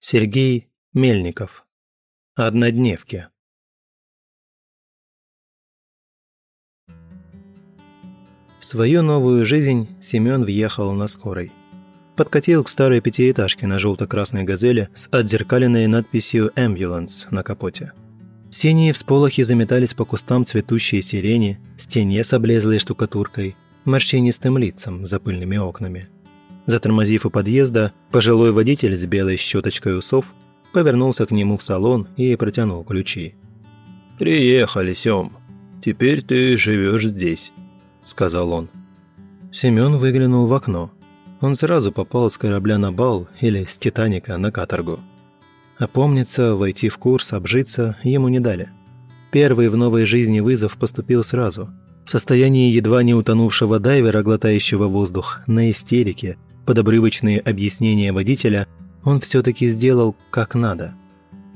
Сергей Мельников. Однодневки. В свою новую жизнь Семен въехал на скорой. Подкатил к старой пятиэтажке на желто-красной «Газели» с отзеркаленной надписью «Ambulance» на капоте. Синие всполохи заметались по кустам цветущей сирени, стене с облезлой штукатуркой, морщинистым лицам за пыльными окнами – Затормозив у подъезда, пожилой водитель с белой щеточкой усов повернулся к нему в салон и протянул ключи. «Приехали, Сём. Теперь ты живешь здесь», – сказал он. Семён выглянул в окно. Он сразу попал с корабля на бал или с «Титаника» на каторгу. Опомниться, войти в курс, обжиться ему не дали. Первый в новой жизни вызов поступил сразу. В состоянии едва не утонувшего дайвера, глотающего воздух, на истерике – под обрывочные объяснения водителя он все-таки сделал как надо.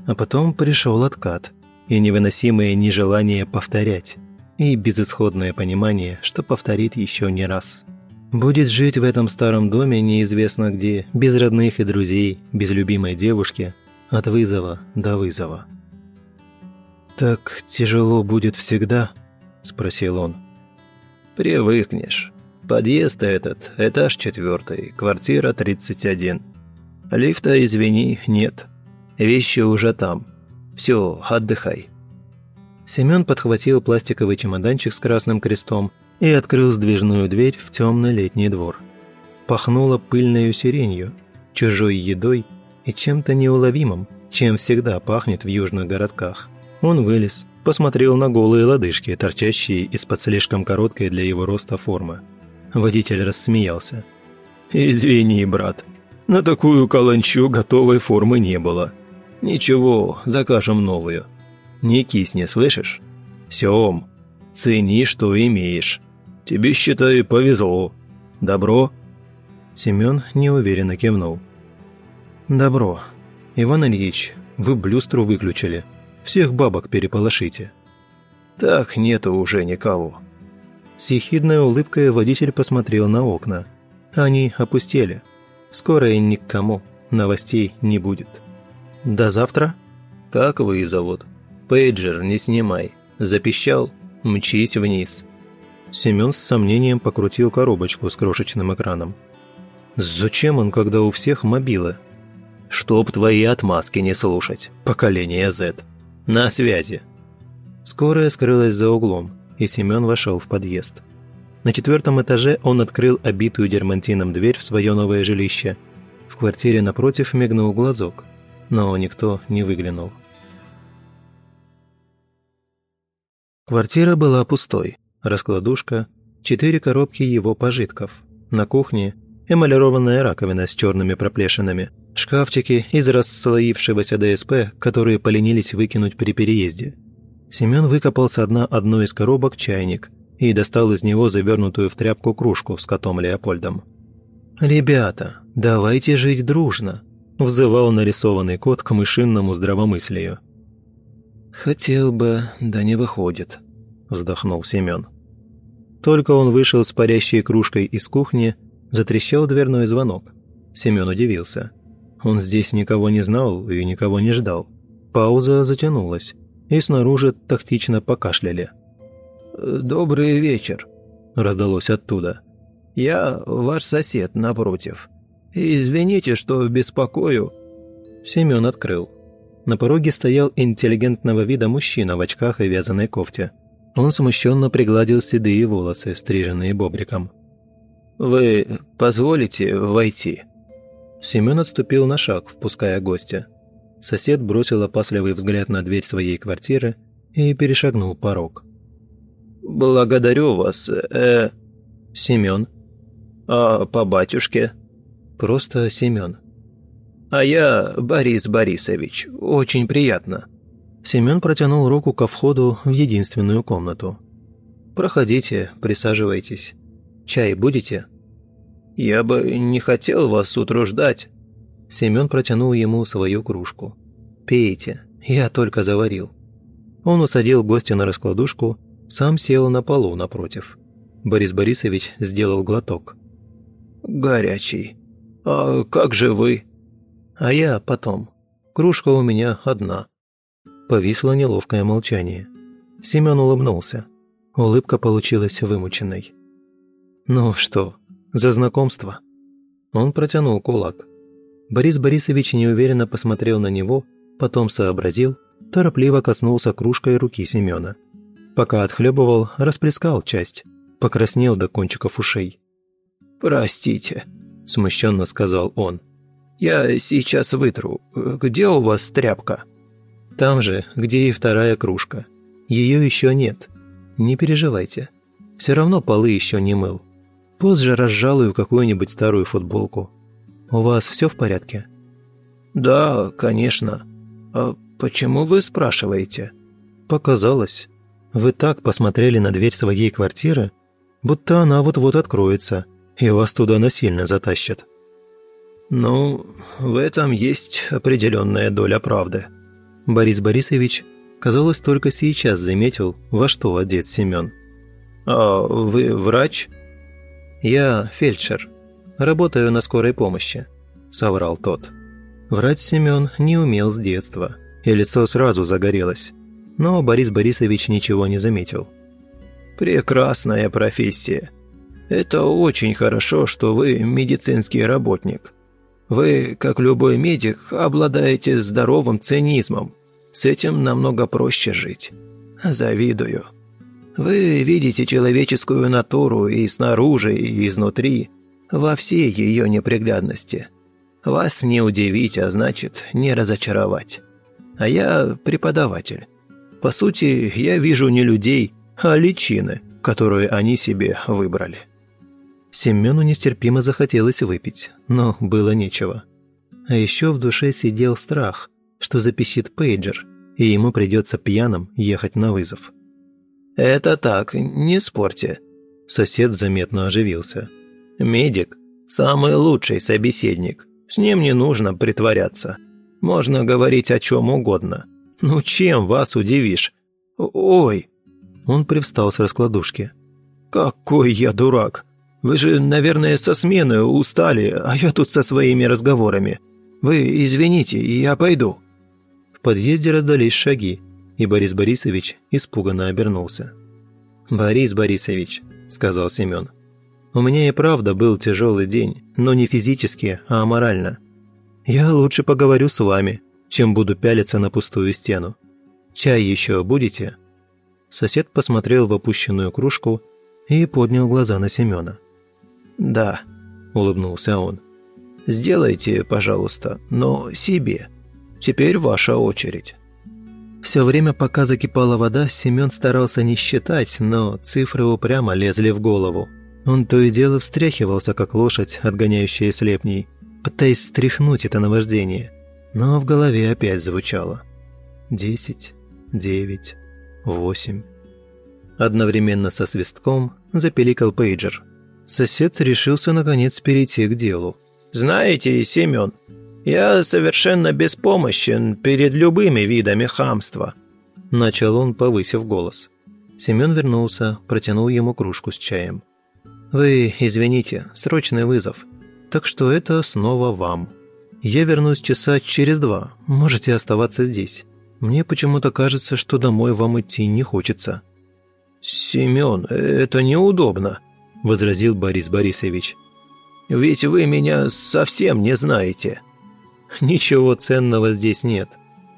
А потом пришел откат и невыносимое нежелание повторять, и безысходное понимание, что повторит еще не раз. Будет жить в этом старом доме неизвестно где, без родных и друзей, без любимой девушки, от вызова до вызова. «Так тяжело будет всегда?» – спросил он. «Привыкнешь», Подъезд этот, этаж четвертый, квартира 31. Лифта, извини, нет. Вещи уже там. Все, отдыхай». Семен подхватил пластиковый чемоданчик с красным крестом и открыл сдвижную дверь в темный летний двор. Пахнуло пыльной сиренью, чужой едой и чем-то неуловимым, чем всегда пахнет в южных городках. Он вылез, посмотрел на голые лодыжки, торчащие из-под слишком короткой для его роста формы. Водитель рассмеялся. «Извини, брат, на такую каланчу готовой формы не было. Ничего, закажем новую. Не кисни, слышишь? Сем, цени, что имеешь. Тебе, считай, повезло. Добро?» Семен неуверенно кивнул. «Добро. Иван Ильич, вы блюстру выключили. Всех бабок переполошите». «Так нету уже никого. С ехидной улыбкой водитель посмотрел на окна. Они опустели. Скоро и ни к кому. Новостей не будет. До завтра? Как вы зовут? Пейджер не снимай. Запищал? Мчись вниз. Семен с сомнением покрутил коробочку с крошечным экраном. Зачем он, когда у всех мобилы? Чтоб твои отмазки не слушать. Поколение Z. На связи. Скорая скрылась за углом и Семен вошел в подъезд. На четвертом этаже он открыл обитую дермантином дверь в свое новое жилище. В квартире напротив мигнул глазок, но никто не выглянул. Квартира была пустой. Раскладушка, четыре коробки его пожитков. На кухне эмалированная раковина с черными проплешинами, шкафчики из расслоившегося ДСП, которые поленились выкинуть при переезде – Семен выкопал со дна одной из коробок чайник и достал из него завернутую в тряпку кружку с котом Леопольдом. «Ребята, давайте жить дружно», – взывал нарисованный кот к мышинному здравомыслию. «Хотел бы, да не выходит», – вздохнул Семен. Только он вышел с парящей кружкой из кухни, затрещал дверной звонок. Семен удивился. Он здесь никого не знал и никого не ждал. Пауза затянулась и снаружи тактично покашляли. «Добрый вечер», – раздалось оттуда. «Я ваш сосед напротив. Извините, что беспокою». Семен открыл. На пороге стоял интеллигентного вида мужчина в очках и вязаной кофте. Он смущенно пригладил седые волосы, стриженные бобриком. «Вы позволите войти?» Семен отступил на шаг, впуская гостя. Сосед бросил опасливый взгляд на дверь своей квартиры и перешагнул порог. «Благодарю вас, э...» «Семен». «А по батюшке?» «Просто Семен». «А я Борис Борисович. Очень приятно». Семен протянул руку ко входу в единственную комнату. «Проходите, присаживайтесь. Чай будете?» «Я бы не хотел вас утруждать», Семен протянул ему свою кружку. «Пейте, я только заварил». Он усадил гостя на раскладушку, сам сел на полу напротив. Борис Борисович сделал глоток. «Горячий. А как же вы?» «А я потом. Кружка у меня одна». Повисло неловкое молчание. Семен улыбнулся. Улыбка получилась вымученной. «Ну что, за знакомство?» Он протянул кулак. Борис Борисович неуверенно посмотрел на него, потом сообразил, торопливо коснулся кружкой руки Семена. Пока отхлебывал, расплескал часть, покраснел до кончиков ушей. «Простите», – смущенно сказал он. «Я сейчас вытру. Где у вас тряпка?» «Там же, где и вторая кружка. Ее еще нет. Не переживайте. Все равно полы еще не мыл. Позже разжалую какую-нибудь старую футболку. У вас все в порядке?» «Да, конечно. А почему вы спрашиваете?» «Показалось. Вы так посмотрели на дверь своей квартиры, будто она вот-вот откроется, и вас туда насильно затащат». «Ну, в этом есть определенная доля правды». Борис Борисович, казалось, только сейчас заметил, во что одет Семен. «А вы врач?» «Я фельдшер. Работаю на скорой помощи», – соврал тот. Врать Семен не умел с детства, и лицо сразу загорелось. Но Борис Борисович ничего не заметил. «Прекрасная профессия. Это очень хорошо, что вы медицинский работник. Вы, как любой медик, обладаете здоровым цинизмом. С этим намного проще жить. Завидую». Вы видите человеческую натуру и снаружи, и изнутри, во всей ее неприглядности. Вас не удивить, а значит, не разочаровать. А я преподаватель. По сути, я вижу не людей, а личины, которые они себе выбрали. Семену нестерпимо захотелось выпить, но было нечего. А еще в душе сидел страх, что запищит пейджер, и ему придется пьяным ехать на вызов. «Это так, не спорьте». Сосед заметно оживился. «Медик – самый лучший собеседник. С ним не нужно притворяться. Можно говорить о чем угодно. Ну чем вас удивишь? Ой!» Он привстал с раскладушки. «Какой я дурак! Вы же, наверное, со смены устали, а я тут со своими разговорами. Вы извините, я пойду». В подъезде раздались шаги и Борис Борисович испуганно обернулся. «Борис Борисович», – сказал Семен, – «у меня и правда был тяжелый день, но не физически, а морально. Я лучше поговорю с вами, чем буду пялиться на пустую стену. Чай еще будете?» Сосед посмотрел в опущенную кружку и поднял глаза на Семена. «Да», – улыбнулся он. «Сделайте, пожалуйста, но себе. Теперь ваша очередь». Все время, пока закипала вода, Семен старался не считать, но цифры упрямо лезли в голову. Он то и дело встряхивался, как лошадь, отгоняющая слепней, пытаясь стряхнуть это наваждение. Но в голове опять звучало. Десять, девять, восемь. Одновременно со свистком запеликал пейджер. Сосед решился наконец перейти к делу. «Знаете, Семен, я совершенно беспомощен перед любыми видами хамства», – начал он, повысив голос. Семен вернулся, протянул ему кружку с чаем. «Вы извините, срочный вызов. Так что это снова вам. Я вернусь часа через два, можете оставаться здесь. Мне почему-то кажется, что домой вам идти не хочется». «Семен, это неудобно», – возразил Борис Борисович. «Ведь вы меня совсем не знаете». Ничего ценного здесь нет,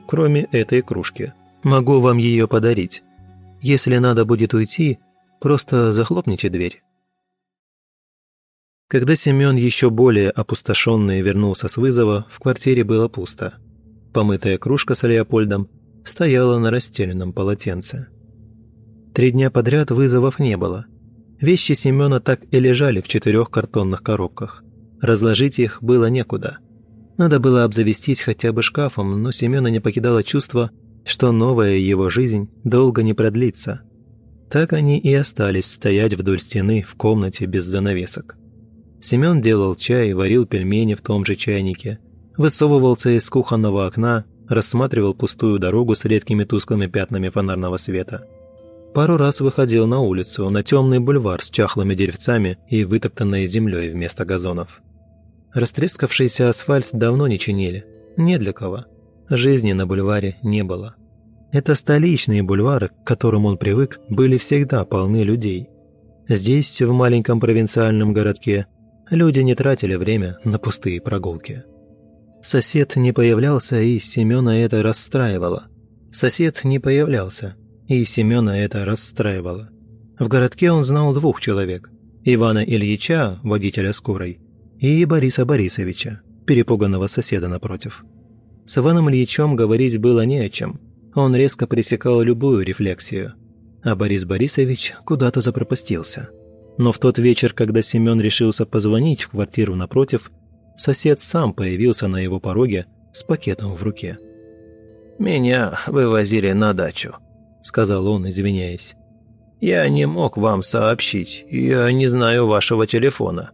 кроме этой кружки. Могу вам ее подарить. Если надо будет уйти, просто захлопните дверь». Когда Семен еще более опустошенный вернулся с вызова, в квартире было пусто. Помытая кружка с Леопольдом стояла на расстеленном полотенце. Три дня подряд вызовов не было. Вещи Семена так и лежали в четырех картонных коробках. Разложить их было некуда – надо было обзавестись хотя бы шкафом, но Семена не покидало чувство, что новая его жизнь долго не продлится. Так они и остались стоять вдоль стены в комнате без занавесок. Семен делал чай, варил пельмени в том же чайнике, высовывался из кухонного окна, рассматривал пустую дорогу с редкими тусклыми пятнами фонарного света. Пару раз выходил на улицу, на темный бульвар с чахлыми деревцами и вытоптанной землей вместо газонов. Растрескавшийся асфальт давно не чинили. Не для кого. Жизни на бульваре не было. Это столичные бульвары, к которым он привык, были всегда полны людей. Здесь, в маленьком провинциальном городке, люди не тратили время на пустые прогулки. Сосед не появлялся, и Семена это расстраивало. Сосед не появлялся, и Семена это расстраивало. В городке он знал двух человек – Ивана Ильича, водителя скорой, и Бориса Борисовича, перепуганного соседа напротив. С Иваном Ильичем говорить было не о чем. Он резко пресекал любую рефлексию. А Борис Борисович куда-то запропастился. Но в тот вечер, когда Семен решился позвонить в квартиру напротив, сосед сам появился на его пороге с пакетом в руке. «Меня вывозили на дачу», — сказал он, извиняясь. «Я не мог вам сообщить, я не знаю вашего телефона.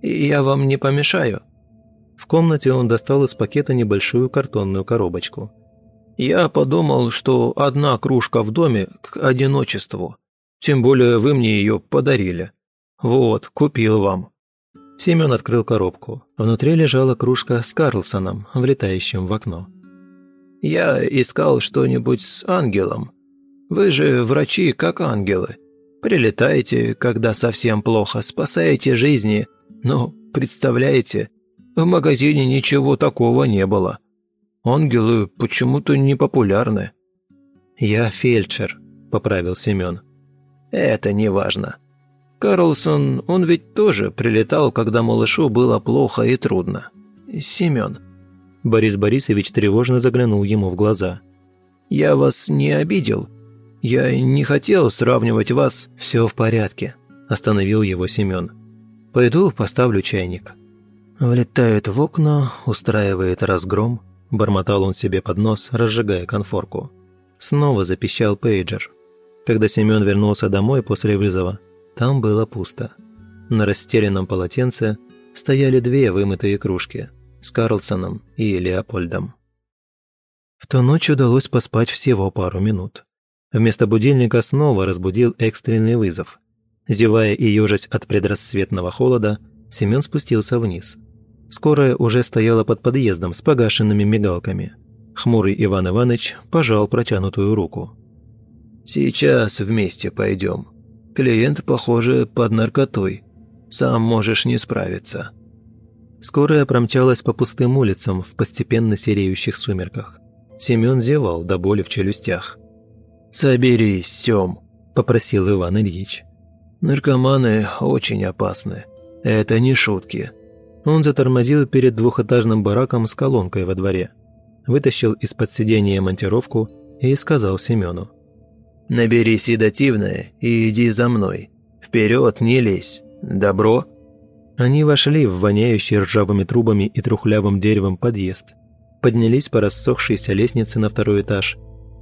Я вам не помешаю?» В комнате он достал из пакета небольшую картонную коробочку. «Я подумал, что одна кружка в доме к одиночеству. Тем более вы мне ее подарили. Вот, купил вам». Семен открыл коробку. Внутри лежала кружка с Карлсоном, влетающим в окно. «Я искал что-нибудь с ангелом. Вы же врачи, как ангелы. Прилетаете, когда совсем плохо, спасаете жизни. Но, представляете, в магазине ничего такого не было. Ангелы почему-то не популярны». «Я фельдшер», — поправил Семен. «Это не важно. Карлсон, он ведь тоже прилетал, когда малышу было плохо и трудно. Семен». Борис Борисович тревожно заглянул ему в глаза. «Я вас не обидел. Я не хотел сравнивать вас...» «Все в порядке», – остановил его Семен. «Пойду поставлю чайник». Влетает в окна, устраивает разгром, бормотал он себе под нос, разжигая конфорку. Снова запищал пейджер. Когда Семен вернулся домой после вызова, там было пусто. На расстеленном полотенце стояли две вымытые кружки с Карлсоном и Леопольдом. В ту ночь удалось поспать всего пару минут. Вместо будильника снова разбудил экстренный вызов. Зевая и ежась от предрассветного холода, Семен спустился вниз – Скорая уже стояла под подъездом с погашенными мигалками. Хмурый Иван Иванович пожал протянутую руку. «Сейчас вместе пойдем. Клиент, похоже, под наркотой. Сам можешь не справиться». Скорая промчалась по пустым улицам в постепенно сереющих сумерках. Семен зевал до боли в челюстях. «Соберись, Сем», – попросил Иван Ильич. «Наркоманы очень опасны. Это не шутки. Он затормозил перед двухэтажным бараком с колонкой во дворе, вытащил из-под сидения монтировку и сказал Семену. «Набери седативное и иди за мной. Вперед не лезь. Добро?» Они вошли в воняющий ржавыми трубами и трухлявым деревом подъезд, поднялись по рассохшейся лестнице на второй этаж.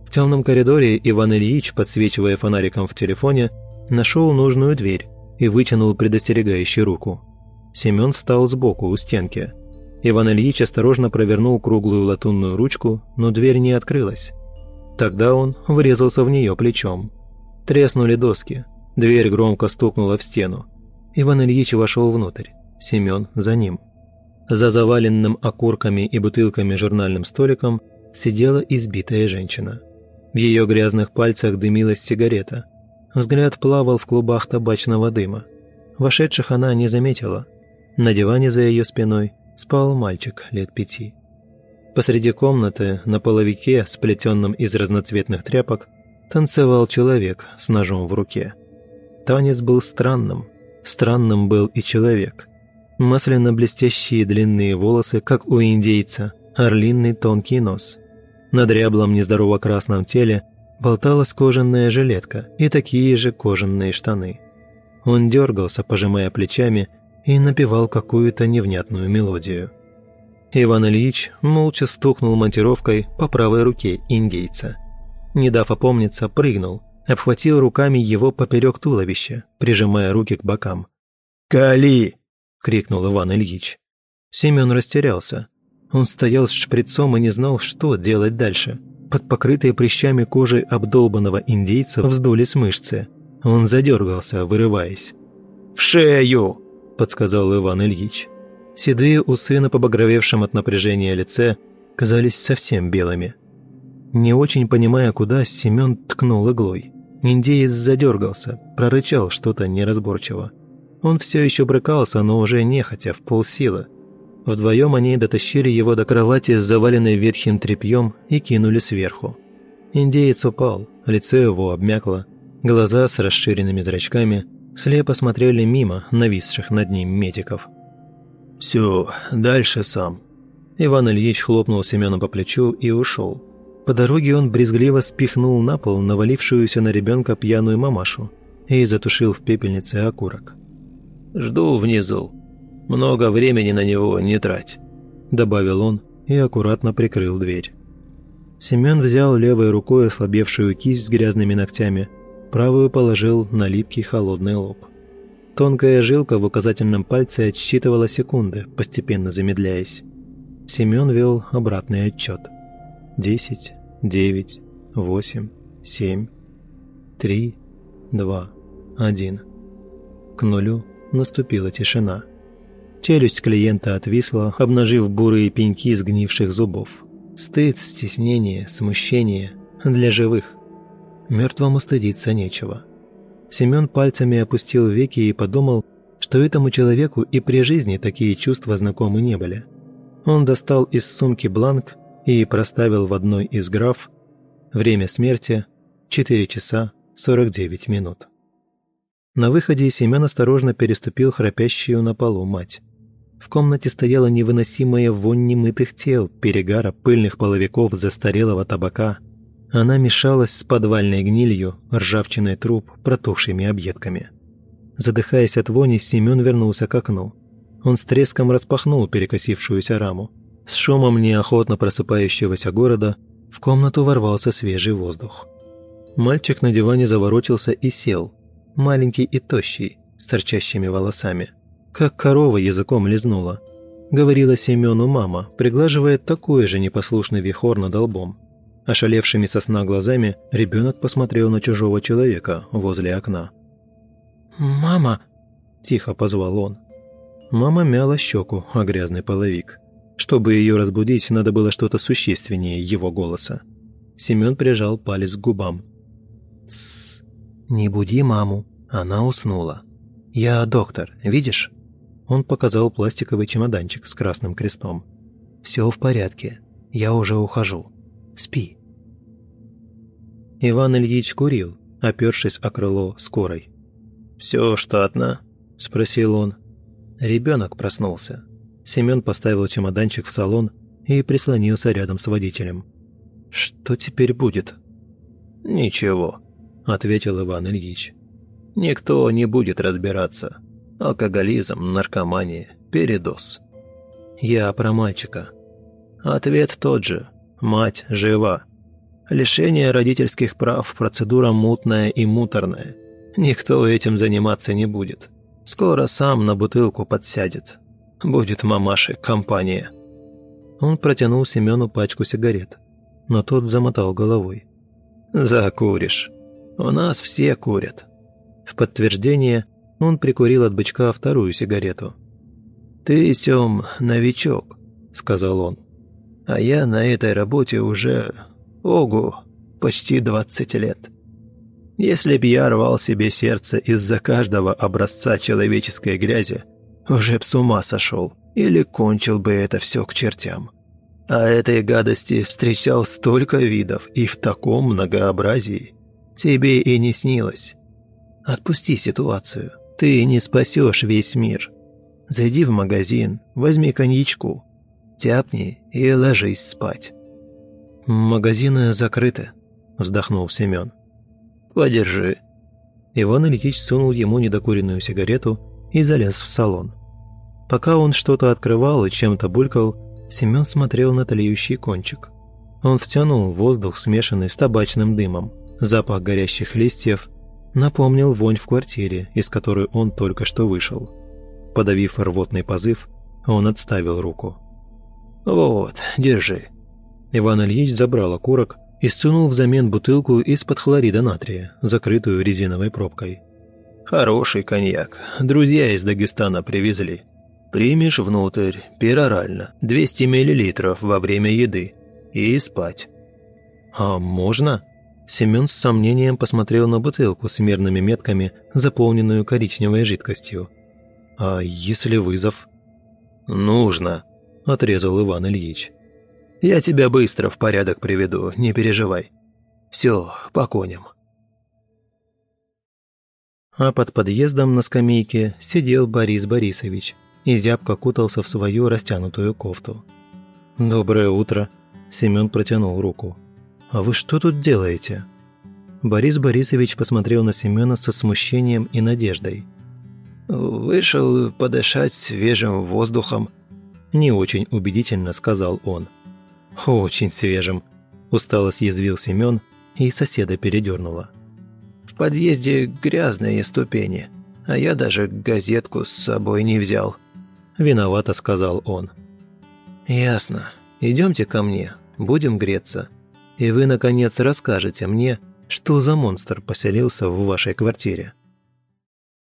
В темном коридоре Иван Ильич, подсвечивая фонариком в телефоне, нашел нужную дверь и вытянул предостерегающую руку. Семен встал сбоку у стенки. Иван Ильич осторожно провернул круглую латунную ручку, но дверь не открылась. Тогда он врезался в нее плечом. Треснули доски. Дверь громко стукнула в стену. Иван Ильич вошел внутрь. Семен за ним. За заваленным окурками и бутылками журнальным столиком сидела избитая женщина. В ее грязных пальцах дымилась сигарета. Взгляд плавал в клубах табачного дыма. Вошедших она не заметила – на диване за ее спиной спал мальчик лет пяти. Посреди комнаты, на половике, сплетенном из разноцветных тряпок, танцевал человек с ножом в руке. Танец был странным. Странным был и человек. Масляно-блестящие длинные волосы, как у индейца, орлиный тонкий нос. На дряблом нездорово-красном теле болталась кожаная жилетка и такие же кожаные штаны. Он дергался, пожимая плечами, и напевал какую-то невнятную мелодию. Иван Ильич молча стукнул монтировкой по правой руке индейца. Не дав опомниться, прыгнул, обхватил руками его поперек туловища, прижимая руки к бокам. «Кали!» – крикнул Иван Ильич. Семен растерялся. Он стоял с шприцом и не знал, что делать дальше. Под покрытой прыщами кожи обдолбанного индейца вздулись мышцы. Он задергался, вырываясь. «В шею!» подсказал Иван Ильич. Седые усы на побагровевшем от напряжения лице казались совсем белыми. Не очень понимая, куда, Семен ткнул иглой. Индеец задергался, прорычал что-то неразборчиво. Он все еще брыкался, но уже нехотя, в полсилы. Вдвоем они дотащили его до кровати заваленной ветхим тряпьем и кинули сверху. Индеец упал, лицо его обмякло, глаза с расширенными зрачками слепо смотрели мимо нависших над ним медиков. «Все, дальше сам». Иван Ильич хлопнул Семена по плечу и ушел. По дороге он брезгливо спихнул на пол навалившуюся на ребенка пьяную мамашу и затушил в пепельнице окурок. «Жду внизу. Много времени на него не трать», – добавил он и аккуратно прикрыл дверь. Семен взял левой рукой ослабевшую кисть с грязными ногтями, правую положил на липкий холодный лоб. Тонкая жилка в указательном пальце отсчитывала секунды, постепенно замедляясь. Семен вел обратный отчет. Десять, девять, восемь, семь, три, два, один. К нулю наступила тишина. Челюсть клиента отвисла, обнажив бурые пеньки сгнивших зубов. Стыд, стеснение, смущение для живых. Мертвому стыдиться нечего. Семен пальцами опустил веки и подумал, что этому человеку и при жизни такие чувства знакомы не были. Он достал из сумки бланк и проставил в одной из граф «Время смерти – 4 часа 49 минут». На выходе Семен осторожно переступил храпящую на полу мать. В комнате стояла невыносимая вонь немытых тел, перегара, пыльных половиков, застарелого табака. Она мешалась с подвальной гнилью, ржавчиной труб, протухшими объедками. Задыхаясь от вони, Семен вернулся к окну. Он с треском распахнул перекосившуюся раму. С шумом неохотно просыпающегося города в комнату ворвался свежий воздух. Мальчик на диване заворотился и сел, маленький и тощий, с торчащими волосами – как корова языком лизнула. Говорила Семену мама, приглаживая такой же непослушный вихор над лбом. Ошалевшими со сна глазами ребенок посмотрел на чужого человека возле окна. «Мама!» – тихо позвал он. Мама мяла щеку, а грязный половик. Чтобы ее разбудить, надо было что-то существеннее его голоса. Семен прижал палец к губам. «Тссс, не буди маму, она уснула. Я доктор, видишь?» Он показал пластиковый чемоданчик с красным крестом. «Все в порядке. Я уже ухожу. Спи». Иван Ильич курил, опершись о крыло скорой. «Все штатно?» – спросил он. Ребенок проснулся. Семен поставил чемоданчик в салон и прислонился рядом с водителем. «Что теперь будет?» «Ничего», – ответил Иван Ильич. «Никто не будет разбираться. Алкоголизм, наркомания, передоз. Я про мальчика. Ответ тот же. Мать жива. Лишение родительских прав – процедура мутная и муторная. Никто этим заниматься не будет. Скоро сам на бутылку подсядет. Будет мамаши компания. Он протянул Семену пачку сигарет, но тот замотал головой. «Закуришь. У нас все курят». В подтверждение он прикурил от бычка вторую сигарету. «Ты, Сем, новичок», — сказал он. «А я на этой работе уже... Ого, почти двадцать лет. Если б я рвал себе сердце из-за каждого образца человеческой грязи, уже б с ума сошел или кончил бы это все к чертям. А этой гадости встречал столько видов и в таком многообразии. Тебе и не снилось. Отпусти ситуацию. Ты не спасешь весь мир. Зайди в магазин, возьми коньячку, тяпни и ложись спать». «Магазины закрыты», – вздохнул Семен. «Подержи». Иван Ильич сунул ему недокуренную сигарету и залез в салон. Пока он что-то открывал и чем-то булькал, Семен смотрел на тлеющий кончик. Он втянул воздух, смешанный с табачным дымом, запах горящих листьев напомнил вонь в квартире, из которой он только что вышел. Подавив рвотный позыв, он отставил руку. «Вот, держи». Иван Ильич забрал окурок и сунул взамен бутылку из-под хлорида натрия, закрытую резиновой пробкой. «Хороший коньяк. Друзья из Дагестана привезли. Примешь внутрь, перорально, 200 мл во время еды. И спать. А можно? Семен с сомнением посмотрел на бутылку с мерными метками, заполненную коричневой жидкостью. «А если вызов?» «Нужно», – отрезал Иван Ильич. «Я тебя быстро в порядок приведу, не переживай. Все, по коням». А под подъездом на скамейке сидел Борис Борисович и зябко кутался в свою растянутую кофту. «Доброе утро», – Семен протянул руку. «А вы что тут делаете?» Борис Борисович посмотрел на Семена со смущением и надеждой. «Вышел подышать свежим воздухом», – не очень убедительно сказал он. «Очень свежим», – устало съязвил Семен, и соседа передернуло. «В подъезде грязные ступени, а я даже газетку с собой не взял», – виновато сказал он. «Ясно. Идемте ко мне, будем греться» и вы, наконец, расскажете мне, что за монстр поселился в вашей квартире».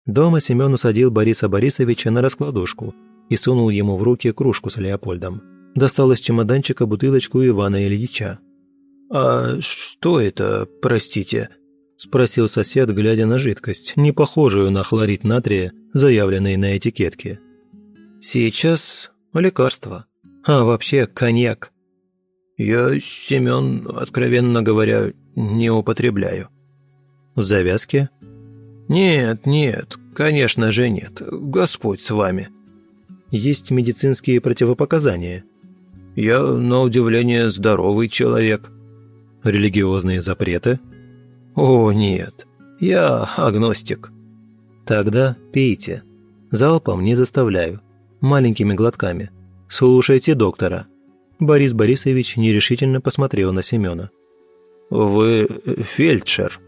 Дома Семен усадил Бориса Борисовича на раскладушку и сунул ему в руки кружку с Леопольдом. Достал из чемоданчика бутылочку Ивана Ильича. «А что это, простите?» – спросил сосед, глядя на жидкость, не похожую на хлорид натрия, заявленный на этикетке. «Сейчас лекарство. А вообще коньяк», «Я, Семен, откровенно говоря, не употребляю». «В завязке?» «Нет, нет, конечно же нет. Господь с вами». «Есть медицинские противопоказания». «Я, на удивление, здоровый человек». «Религиозные запреты?» «О, нет. Я агностик». «Тогда пейте. Залпом не заставляю. Маленькими глотками. Слушайте доктора». Борис Борисович нерешительно посмотрел на Семена. «Вы фельдшер?»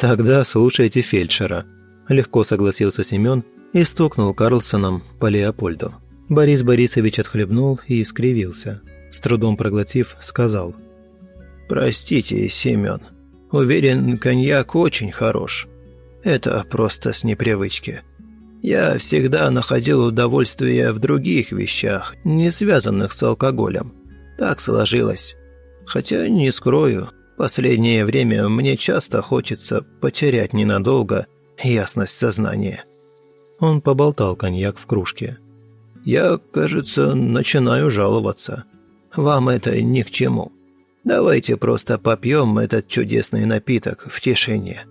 «Тогда слушайте фельдшера», – легко согласился Семен и стукнул Карлсоном по Леопольду. Борис Борисович отхлебнул и искривился. С трудом проглотив, сказал. «Простите, Семен. Уверен, коньяк очень хорош. Это просто с непривычки. Я всегда находил удовольствие в других вещах, не связанных с алкоголем. Так сложилось. Хотя, не скрою, последнее время мне часто хочется потерять ненадолго ясность сознания. Он поболтал коньяк в кружке. «Я, кажется, начинаю жаловаться. Вам это ни к чему. Давайте просто попьем этот чудесный напиток в тишине».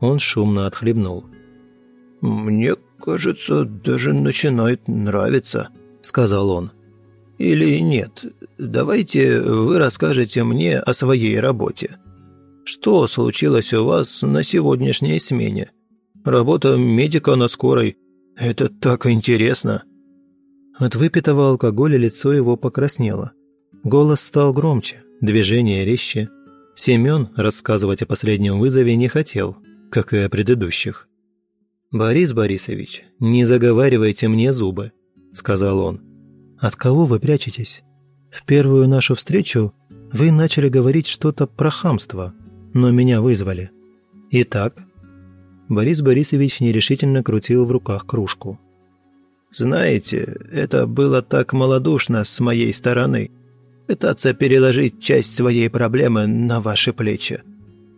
Он шумно отхлебнул. «Мне кажется, даже начинает нравиться», — сказал он. «Или нет, давайте вы расскажете мне о своей работе. Что случилось у вас на сегодняшней смене? Работа медика на скорой. Это так интересно». От выпитого алкоголя лицо его покраснело. Голос стал громче, движение резче. Семен рассказывать о последнем вызове не хотел, как и о предыдущих. «Борис Борисович, не заговаривайте мне зубы», – сказал он. «От кого вы прячетесь? В первую нашу встречу вы начали говорить что-то про хамство, но меня вызвали. Итак?» Борис Борисович нерешительно крутил в руках кружку. «Знаете, это было так малодушно с моей стороны. Пытаться переложить часть своей проблемы на ваши плечи.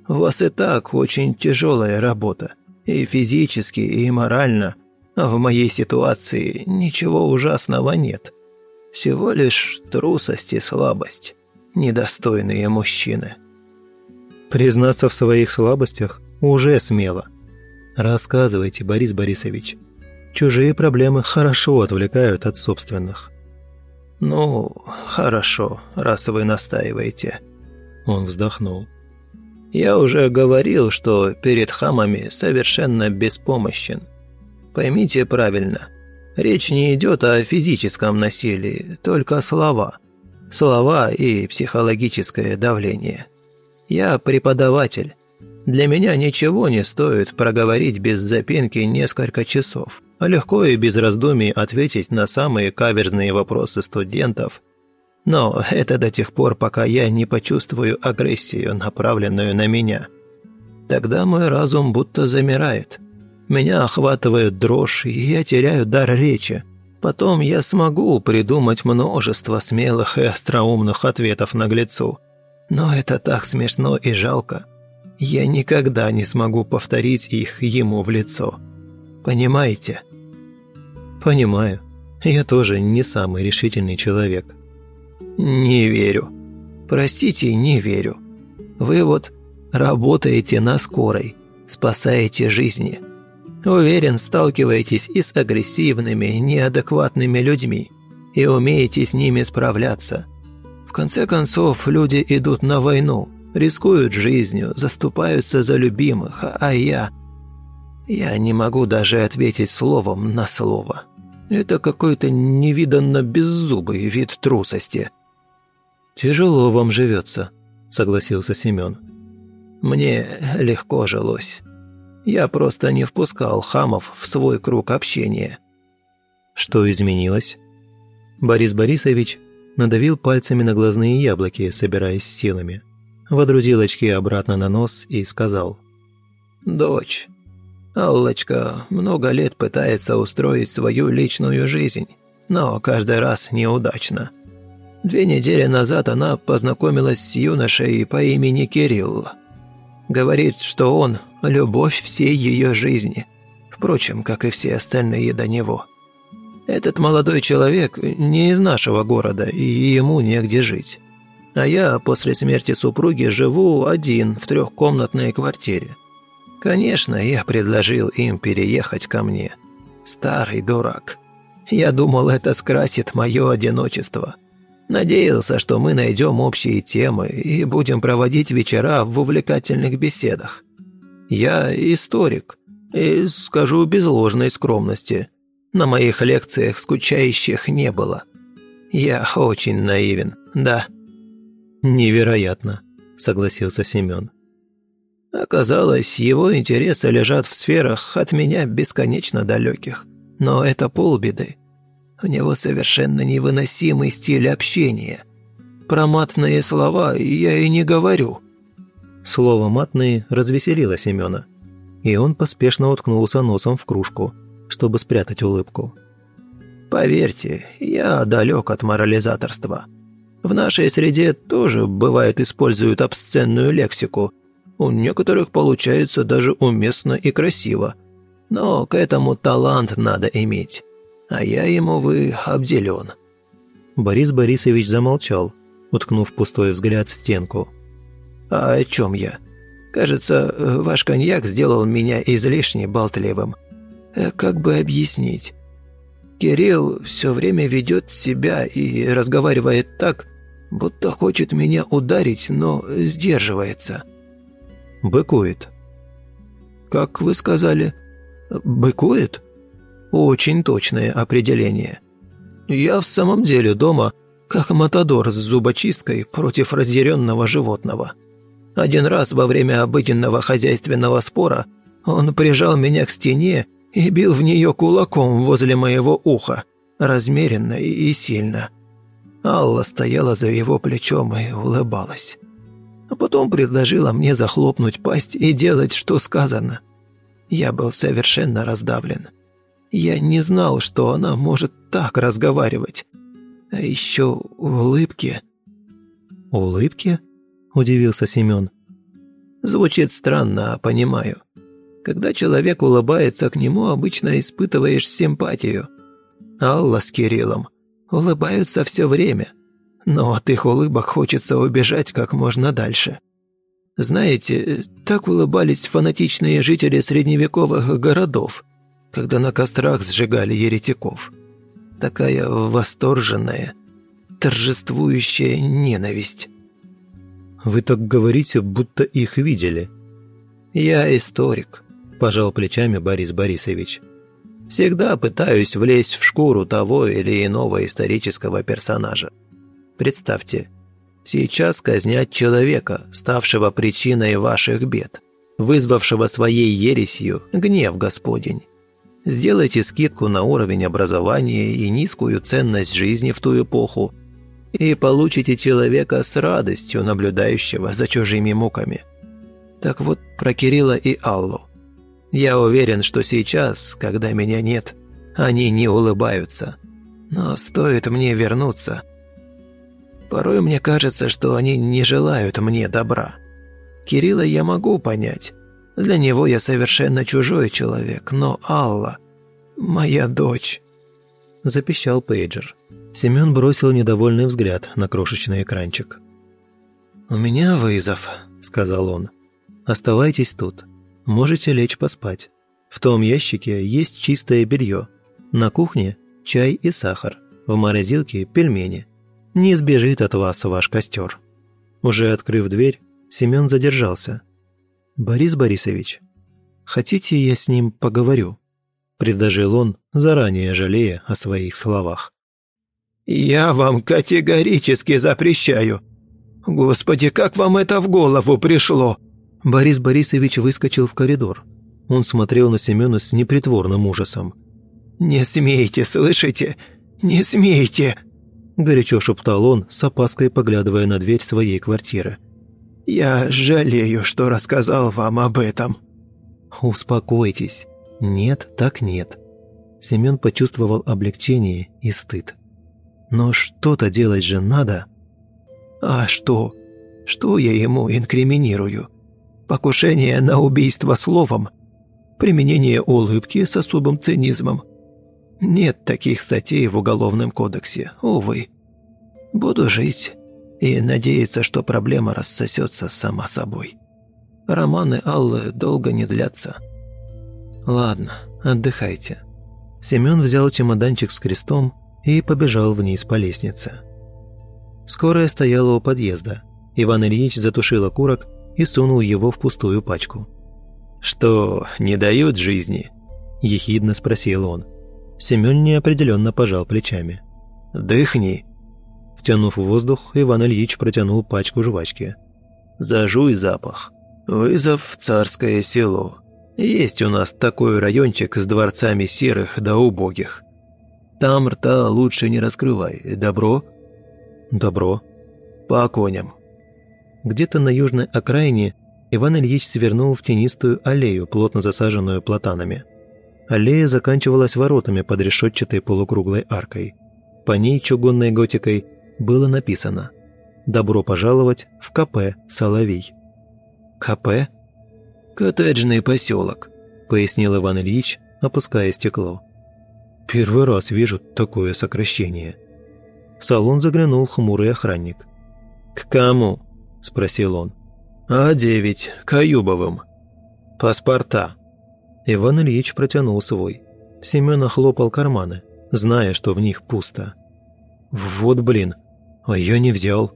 У вас и так очень тяжелая работа. И физически, и морально. А в моей ситуации ничего ужасного нет. Всего лишь трусость и слабость. Недостойные мужчины. Признаться в своих слабостях уже смело. Рассказывайте, Борис Борисович. Чужие проблемы хорошо отвлекают от собственных. «Ну, хорошо, раз вы настаиваете». Он вздохнул. Я уже говорил, что перед хамами совершенно беспомощен. Поймите правильно, речь не идет о физическом насилии, только слова. Слова и психологическое давление. Я преподаватель. Для меня ничего не стоит проговорить без запинки несколько часов, легко и без раздумий ответить на самые каверзные вопросы студентов – но это до тех пор, пока я не почувствую агрессию, направленную на меня. Тогда мой разум будто замирает. Меня охватывает дрожь, и я теряю дар речи. Потом я смогу придумать множество смелых и остроумных ответов наглецу. Но это так смешно и жалко. Я никогда не смогу повторить их ему в лицо. Понимаете? Понимаю. Я тоже не самый решительный человек. Не верю. Простите, не верю. Вы вот работаете на скорой, спасаете жизни. Уверен, сталкиваетесь и с агрессивными, неадекватными людьми, и умеете с ними справляться. В конце концов, люди идут на войну, рискуют жизнью, заступаются за любимых, а я... Я не могу даже ответить словом на слово. Это какой-то невиданно беззубый вид трусости. «Тяжело вам живется», — согласился Семен. «Мне легко жилось». Я просто не впускал хамов в свой круг общения. Что изменилось? Борис Борисович надавил пальцами на глазные яблоки, собираясь силами. Водрузил очки обратно на нос и сказал. «Дочь, Аллочка много лет пытается устроить свою личную жизнь, но каждый раз неудачно. Две недели назад она познакомилась с юношей по имени Кирилл. Говорит, что он – любовь всей ее жизни. Впрочем, как и все остальные до него. Этот молодой человек не из нашего города, и ему негде жить. А я после смерти супруги живу один в трехкомнатной квартире. Конечно, я предложил им переехать ко мне. Старый дурак. Я думал, это скрасит мое одиночество. Надеялся, что мы найдем общие темы и будем проводить вечера в увлекательных беседах. Я историк, и скажу без ложной скромности. На моих лекциях скучающих не было. Я очень наивен, да. Невероятно, согласился Семен. Оказалось, его интересы лежат в сферах от меня бесконечно далеких. Но это полбеды. У него совершенно невыносимый стиль общения. Про матные слова я и не говорю». Слово «матные» развеселило Семена, и он поспешно уткнулся носом в кружку, чтобы спрятать улыбку. «Поверьте, я далек от морализаторства. В нашей среде тоже, бывает, используют обсценную лексику. У некоторых получается даже уместно и красиво. Но к этому талант надо иметь а я ему, вы, обделен». Борис Борисович замолчал, уткнув пустой взгляд в стенку. «А о чем я? Кажется, ваш коньяк сделал меня излишне болтливым. Э, как бы объяснить? Кирилл все время ведет себя и разговаривает так, будто хочет меня ударить, но сдерживается». «Быкует». «Как вы сказали, быкует?» Очень точное определение. Я в самом деле дома, как матадор с зубочисткой против разъяренного животного. Один раз во время обыденного хозяйственного спора он прижал меня к стене и бил в нее кулаком возле моего уха, размеренно и сильно. Алла стояла за его плечом и улыбалась. А потом предложила мне захлопнуть пасть и делать, что сказано. Я был совершенно раздавлен. Я не знал, что она может так разговаривать. А еще улыбки. «Улыбки?» – удивился Семен. Звучит странно, понимаю. Когда человек улыбается к нему, обычно испытываешь симпатию. Алла с Кириллом улыбаются все время, но от их улыбок хочется убежать как можно дальше. Знаете, так улыбались фанатичные жители средневековых городов, когда на кострах сжигали еретиков. Такая восторженная, торжествующая ненависть. «Вы так говорите, будто их видели». «Я историк», – пожал плечами Борис Борисович. «Всегда пытаюсь влезть в шкуру того или иного исторического персонажа. Представьте, сейчас казнят человека, ставшего причиной ваших бед, вызвавшего своей ересью гнев Господень. Сделайте скидку на уровень образования и низкую ценность жизни в ту эпоху, и получите человека с радостью, наблюдающего за чужими муками. Так вот, про Кирилла и Аллу. Я уверен, что сейчас, когда меня нет, они не улыбаются, Но стоит мне вернуться. Порой мне кажется, что они не желают мне добра. Кирилла я могу понять. Для него я совершенно чужой человек, но Алла – моя дочь. Запищал пейджер. Семен бросил недовольный взгляд на крошечный экранчик. «У меня вызов», – сказал он. «Оставайтесь тут. Можете лечь поспать. В том ящике есть чистое белье. На кухне – чай и сахар. В морозилке – пельмени. Не сбежит от вас ваш костер». Уже открыв дверь, Семен задержался. «Борис Борисович, хотите, я с ним поговорю?» – предложил он, заранее жалея о своих словах. «Я вам категорически запрещаю. Господи, как вам это в голову пришло?» Борис Борисович выскочил в коридор. Он смотрел на Семена с непритворным ужасом. «Не смейте, слышите? Не смейте!» Горячо шептал он, с опаской поглядывая на дверь своей квартиры. «Я жалею, что рассказал вам об этом». «Успокойтесь. Нет, так нет». Семен почувствовал облегчение и стыд. «Но что-то делать же надо». «А что? Что я ему инкриминирую? Покушение на убийство словом? Применение улыбки с особым цинизмом? Нет таких статей в Уголовном кодексе, увы. Буду жить и надеяться, что проблема рассосется сама собой. Романы Аллы долго не длятся. Ладно, отдыхайте. Семен взял чемоданчик с крестом и побежал вниз по лестнице. Скорая стояла у подъезда. Иван Ильич затушил окурок и сунул его в пустую пачку. «Что, не дают жизни?» – ехидно спросил он. Семен неопределенно пожал плечами. «Дыхни!» Втянув воздух, Иван Ильич протянул пачку жвачки. «Зажуй запах. Вызов в царское село. Есть у нас такой райончик с дворцами серых да убогих. Там рта лучше не раскрывай. Добро?» «Добро». «По коням». Где-то на южной окраине Иван Ильич свернул в тенистую аллею, плотно засаженную платанами. Аллея заканчивалась воротами под решетчатой полукруглой аркой. По ней чугунной готикой было написано «Добро пожаловать в КП «Соловей». «КП?» «Коттеджный поселок», – пояснил Иван Ильич, опуская стекло. «Первый раз вижу такое сокращение». В салон заглянул хмурый охранник. «К кому?» – спросил он. «А9, к Аюбовым. Паспорта». Иван Ильич протянул свой. Семен охлопал карманы, зная, что в них пусто. «Вот блин, а я не взял».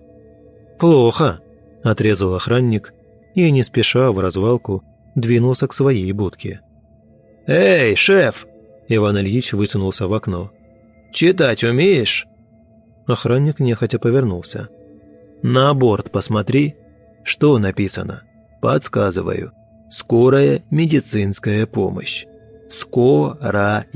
«Плохо», – отрезал охранник и, не спеша в развалку, двинулся к своей будке. «Эй, шеф!» – Иван Ильич высунулся в окно. «Читать умеешь?» Охранник нехотя повернулся. «На борт посмотри. Что написано? Подсказываю. Скорая медицинская помощь. Скорая.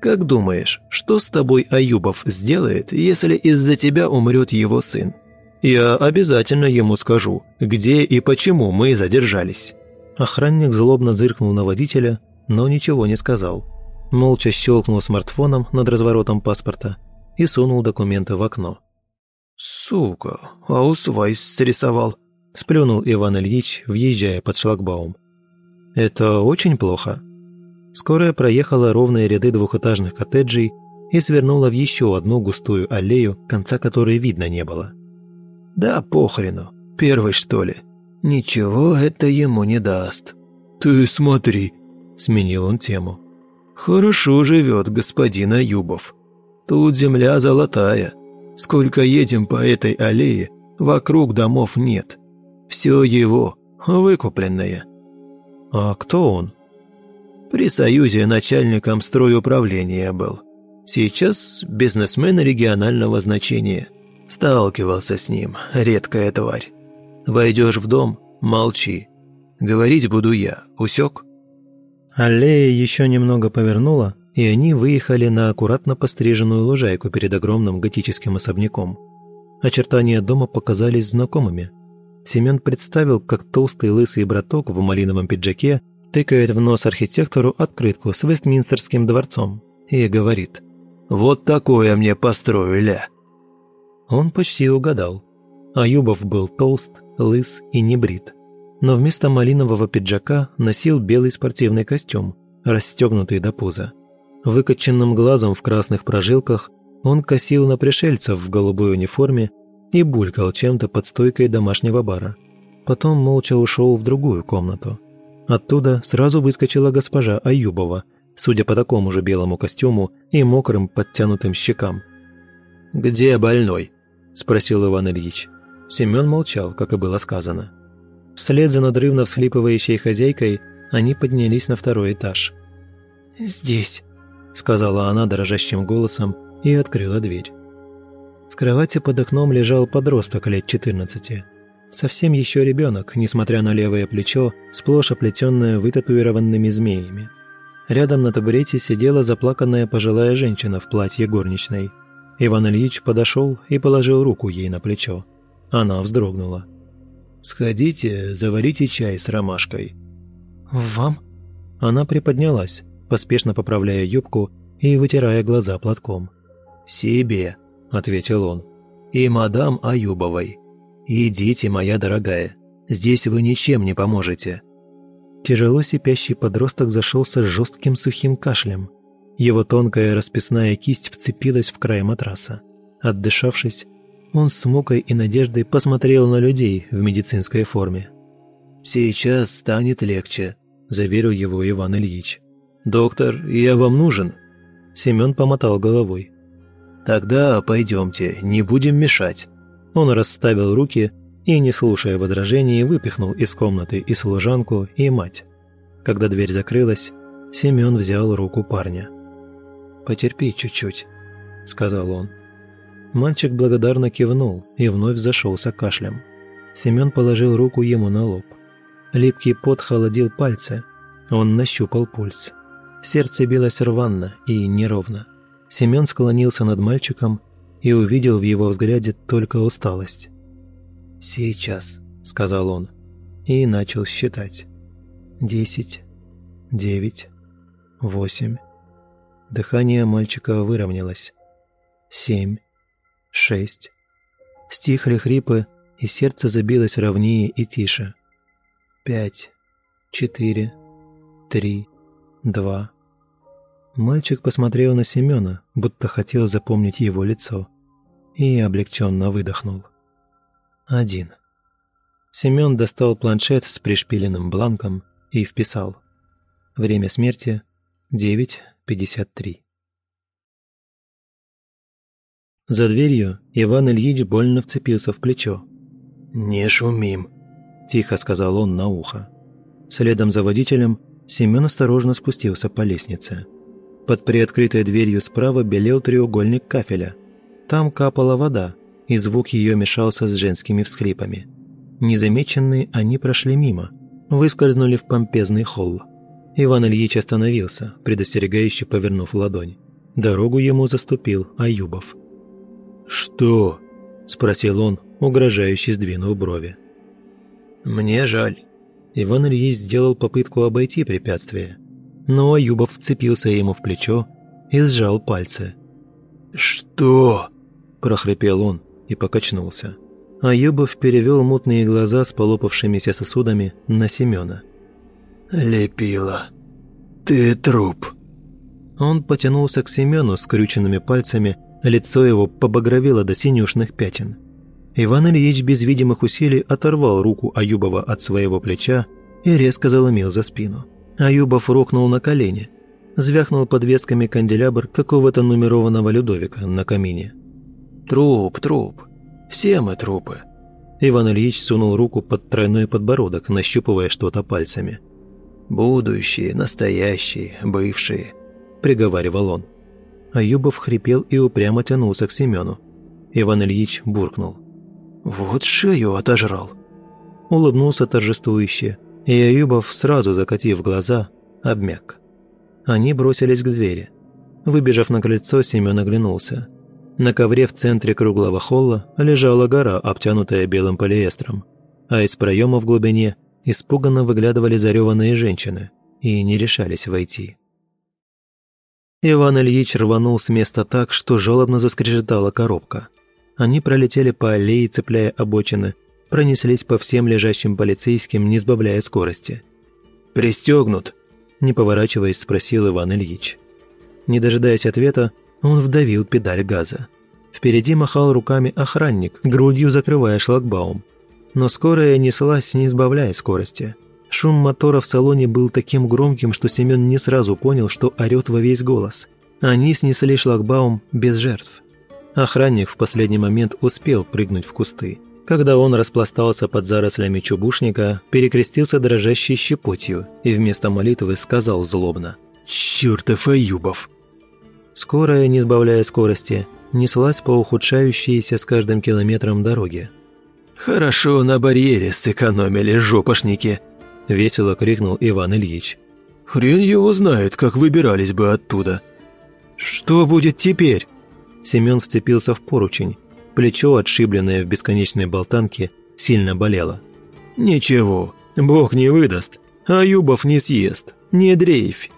Как думаешь, что с тобой Аюбов сделает, если из-за тебя умрет его сын? Я обязательно ему скажу, где и почему мы задержались». Охранник злобно зыркнул на водителя, но ничего не сказал. Молча щелкнул смартфоном над разворотом паспорта и сунул документы в окно. «Сука, аусвайс срисовал», – сплюнул Иван Ильич, въезжая под шлагбаум. «Это очень плохо». Скорая проехала ровные ряды двухэтажных коттеджей и свернула в еще одну густую аллею, конца которой видно не было. «Да похрену, первый что ли? Ничего это ему не даст». «Ты смотри», – сменил он тему. «Хорошо живет господин Аюбов. Тут земля золотая. Сколько едем по этой аллее, вокруг домов нет. Все его, выкупленное». «А кто он?» При Союзе начальником стройуправления был. Сейчас бизнесмен регионального значения. Сталкивался с ним, редкая тварь. Войдешь в дом – молчи. Говорить буду я, усек? Аллея еще немного повернула, и они выехали на аккуратно постриженную лужайку перед огромным готическим особняком. Очертания дома показались знакомыми. Семен представил, как толстый лысый браток в малиновом пиджаке тыкает в нос архитектору открытку с Вестминстерским дворцом и говорит Вот такое мне построили!» Он почти угадал. Аюбов был толст, лыс и небрит. Но вместо малинового пиджака носил белый спортивный костюм, расстегнутый до пуза. Выкоченным глазом в красных прожилках он косил на пришельцев в голубой униформе и булькал чем-то под стойкой домашнего бара. Потом молча ушел в другую комнату. Оттуда сразу выскочила госпожа Аюбова, судя по такому же белому костюму и мокрым подтянутым щекам. «Где больной?» – спросил Иван Ильич. Семен молчал, как и было сказано. Вслед за надрывно всхлипывающей хозяйкой они поднялись на второй этаж. «Здесь», – сказала она дрожащим голосом и открыла дверь. В кровати под окном лежал подросток лет 14. Совсем еще ребенок, несмотря на левое плечо, сплошь оплетенное вытатуированными змеями. Рядом на табурете сидела заплаканная пожилая женщина в платье горничной. Иван Ильич подошел и положил руку ей на плечо. Она вздрогнула. «Сходите, заварите чай с ромашкой». «Вам?» Она приподнялась, поспешно поправляя юбку и вытирая глаза платком. «Себе», — ответил он. «И мадам Аюбовой. «Идите, моя дорогая, здесь вы ничем не поможете». Тяжело сипящий подросток зашелся жестким сухим кашлем. Его тонкая расписная кисть вцепилась в край матраса. Отдышавшись, он с мукой и надеждой посмотрел на людей в медицинской форме. «Сейчас станет легче», – заверил его Иван Ильич. «Доктор, я вам нужен?» Семен помотал головой. «Тогда пойдемте, не будем мешать». Он расставил руки и, не слушая возражений, выпихнул из комнаты и служанку, и мать. Когда дверь закрылась, Семен взял руку парня. «Потерпи чуть-чуть», — сказал он. Мальчик благодарно кивнул и вновь зашелся кашлем. Семен положил руку ему на лоб. Липкий пот холодил пальцы. Он нащупал пульс. Сердце билось рванно и неровно. Семен склонился над мальчиком и увидел в его взгляде только усталость. «Сейчас», — сказал он, и начал считать. «Десять, девять, восемь». Дыхание мальчика выровнялось. «Семь, шесть». Стихли хрипы, и сердце забилось ровнее и тише. «Пять, четыре, три, два». Мальчик посмотрел на Семена, будто хотел запомнить его лицо и облегченно выдохнул. Один. Семен достал планшет с пришпиленным бланком и вписал. Время смерти 9.53. За дверью Иван Ильич больно вцепился в плечо. «Не шумим», – тихо сказал он на ухо. Следом за водителем Семен осторожно спустился по лестнице. Под приоткрытой дверью справа белел треугольник кафеля – там капала вода, и звук ее мешался с женскими всхлипами. Незамеченные они прошли мимо, выскользнули в помпезный холл. Иван Ильич остановился, предостерегающе повернув ладонь. Дорогу ему заступил Аюбов. «Что?» – спросил он, угрожающе сдвинув брови. «Мне жаль». Иван Ильич сделал попытку обойти препятствие, но Аюбов вцепился ему в плечо и сжал пальцы. «Что?» прохрипел он и покачнулся. Аюбов перевел мутные глаза с полопавшимися сосудами на Семена. «Лепила, ты труп». Он потянулся к Семену скрюченными пальцами, лицо его побагровело до синюшных пятен. Иван Ильич без видимых усилий оторвал руку Аюбова от своего плеча и резко заломил за спину. Аюбов рухнул на колени, звякнул подвесками канделябр какого-то нумерованного Людовика на камине. Труп, труп. Все мы трупы. Иван Ильич сунул руку под тройной подбородок, нащупывая что-то пальцами. «Будущие, настоящие, бывшие», – приговаривал он. Аюбов хрипел и упрямо тянулся к Семену. Иван Ильич буркнул. «Вот шею отожрал». Улыбнулся торжествующе, и Аюбов, сразу закатив глаза, обмяк. Они бросились к двери. Выбежав на крыльцо, Семен оглянулся. На ковре в центре круглого холла лежала гора, обтянутая белым полиэстром, а из проема в глубине испуганно выглядывали зареванные женщины и не решались войти. Иван Ильич рванул с места так, что жалобно заскрежетала коробка. Они пролетели по аллее, цепляя обочины, пронеслись по всем лежащим полицейским, не сбавляя скорости. «Пристегнут?» – не поворачиваясь, спросил Иван Ильич. Не дожидаясь ответа, он вдавил педаль газа. Впереди махал руками охранник, грудью закрывая шлагбаум. Но скорая неслась, не сбавляя скорости. Шум мотора в салоне был таким громким, что Семен не сразу понял, что орёт во весь голос. Они снесли шлагбаум без жертв. Охранник в последний момент успел прыгнуть в кусты. Когда он распластался под зарослями чубушника, перекрестился дрожащей щепотью и вместо молитвы сказал злобно «Чёртов Аюбов!» Скорая, не сбавляя скорости, неслась по ухудшающейся с каждым километром дороге. «Хорошо на барьере сэкономили жопошники!» – весело крикнул Иван Ильич. «Хрен его знает, как выбирались бы оттуда!» «Что будет теперь?» Семен вцепился в поручень. Плечо, отшибленное в бесконечной болтанке, сильно болело. «Ничего, Бог не выдаст, а Юбов не съест, не дрейфь!»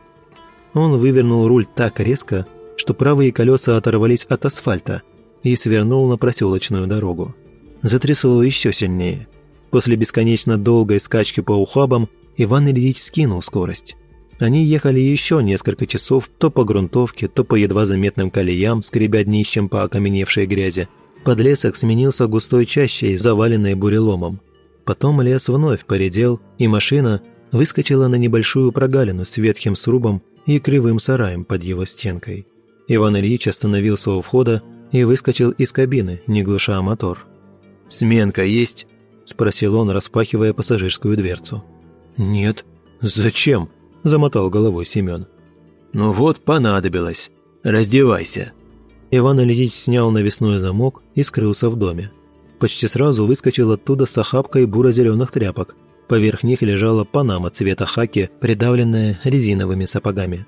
Он вывернул руль так резко, что правые колеса оторвались от асфальта и свернул на проселочную дорогу. Затрясло еще сильнее. После бесконечно долгой скачки по ухабам Иван Ильич скинул скорость. Они ехали еще несколько часов то по грунтовке, то по едва заметным колеям, скребя днищем по окаменевшей грязи. Подлесок сменился густой чащей, заваленной буреломом. Потом лес вновь поредел, и машина выскочила на небольшую прогалину с ветхим срубом и кривым сараем под его стенкой. Иван Ильич остановился у входа и выскочил из кабины, не глуша мотор. «Сменка есть?» – спросил он, распахивая пассажирскую дверцу. «Нет». «Зачем?» – замотал головой Семен. «Ну вот, понадобилось. Раздевайся». Иван Ильич снял навесной замок и скрылся в доме. Почти сразу выскочил оттуда с охапкой буро-зеленых тряпок. Поверх них лежала панама цвета хаки, придавленная резиновыми сапогами.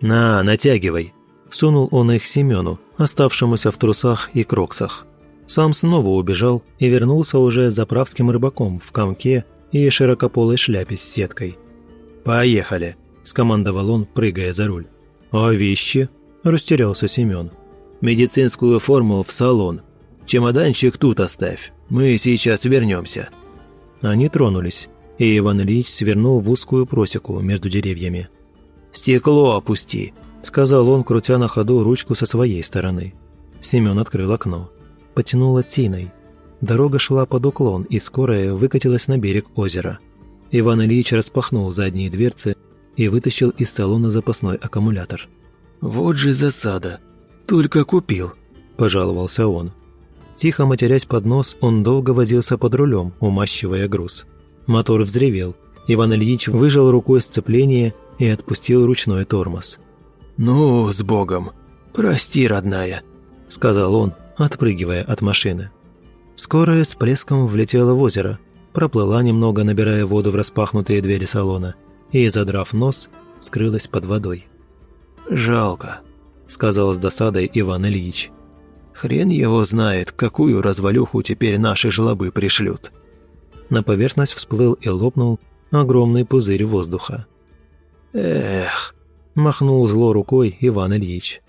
«На, натягивай!» Сунул он их Семену, оставшемуся в трусах и кроксах. Сам снова убежал и вернулся уже заправским рыбаком в комке и широкополой шляпе с сеткой. «Поехали!» – скомандовал он, прыгая за руль. «А вещи?» – растерялся Семен. «Медицинскую форму в салон. Чемоданчик тут оставь. Мы сейчас вернемся». Они тронулись, и Иван Ильич свернул в узкую просеку между деревьями. «Стекло опусти», – сказал он, крутя на ходу ручку со своей стороны. Семен открыл окно. Потянуло тиной. Дорога шла под уклон, и скорая выкатилась на берег озера. Иван Ильич распахнул задние дверцы и вытащил из салона запасной аккумулятор. «Вот же засада! Только купил!» – пожаловался он. Тихо матерясь под нос, он долго возился под рулем, умащивая груз. Мотор взревел. Иван Ильич выжал рукой сцепление и отпустил ручной тормоз. «Ну, с Богом! Прости, родная!» – сказал он, отпрыгивая от машины. Скорая с плеском влетела в озеро, проплыла немного, набирая воду в распахнутые двери салона, и, задрав нос, скрылась под водой. «Жалко», – сказал с досадой Иван Ильич. «Хрен его знает, какую развалюху теперь наши жлобы пришлют». На поверхность всплыл и лопнул огромный пузырь воздуха. «Эх», Махнул зло рукой Иван Ильич.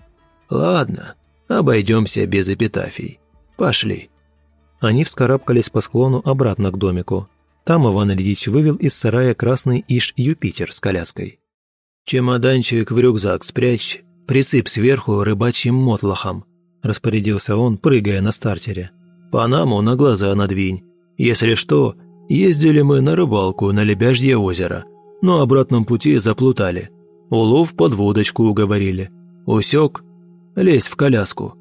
«Ладно, обойдемся без эпитафий. Пошли». Они вскарабкались по склону обратно к домику. Там Иван Ильич вывел из сарая красный иш Юпитер с коляской. «Чемоданчик в рюкзак спрячь, присыпь сверху рыбачьим мотлохом», распорядился он, прыгая на стартере. «Панаму на глаза надвинь. Если что, ездили мы на рыбалку на Лебяжье озеро, но обратном пути заплутали. Улов под водочку уговорили. Усек? Лезь в коляску.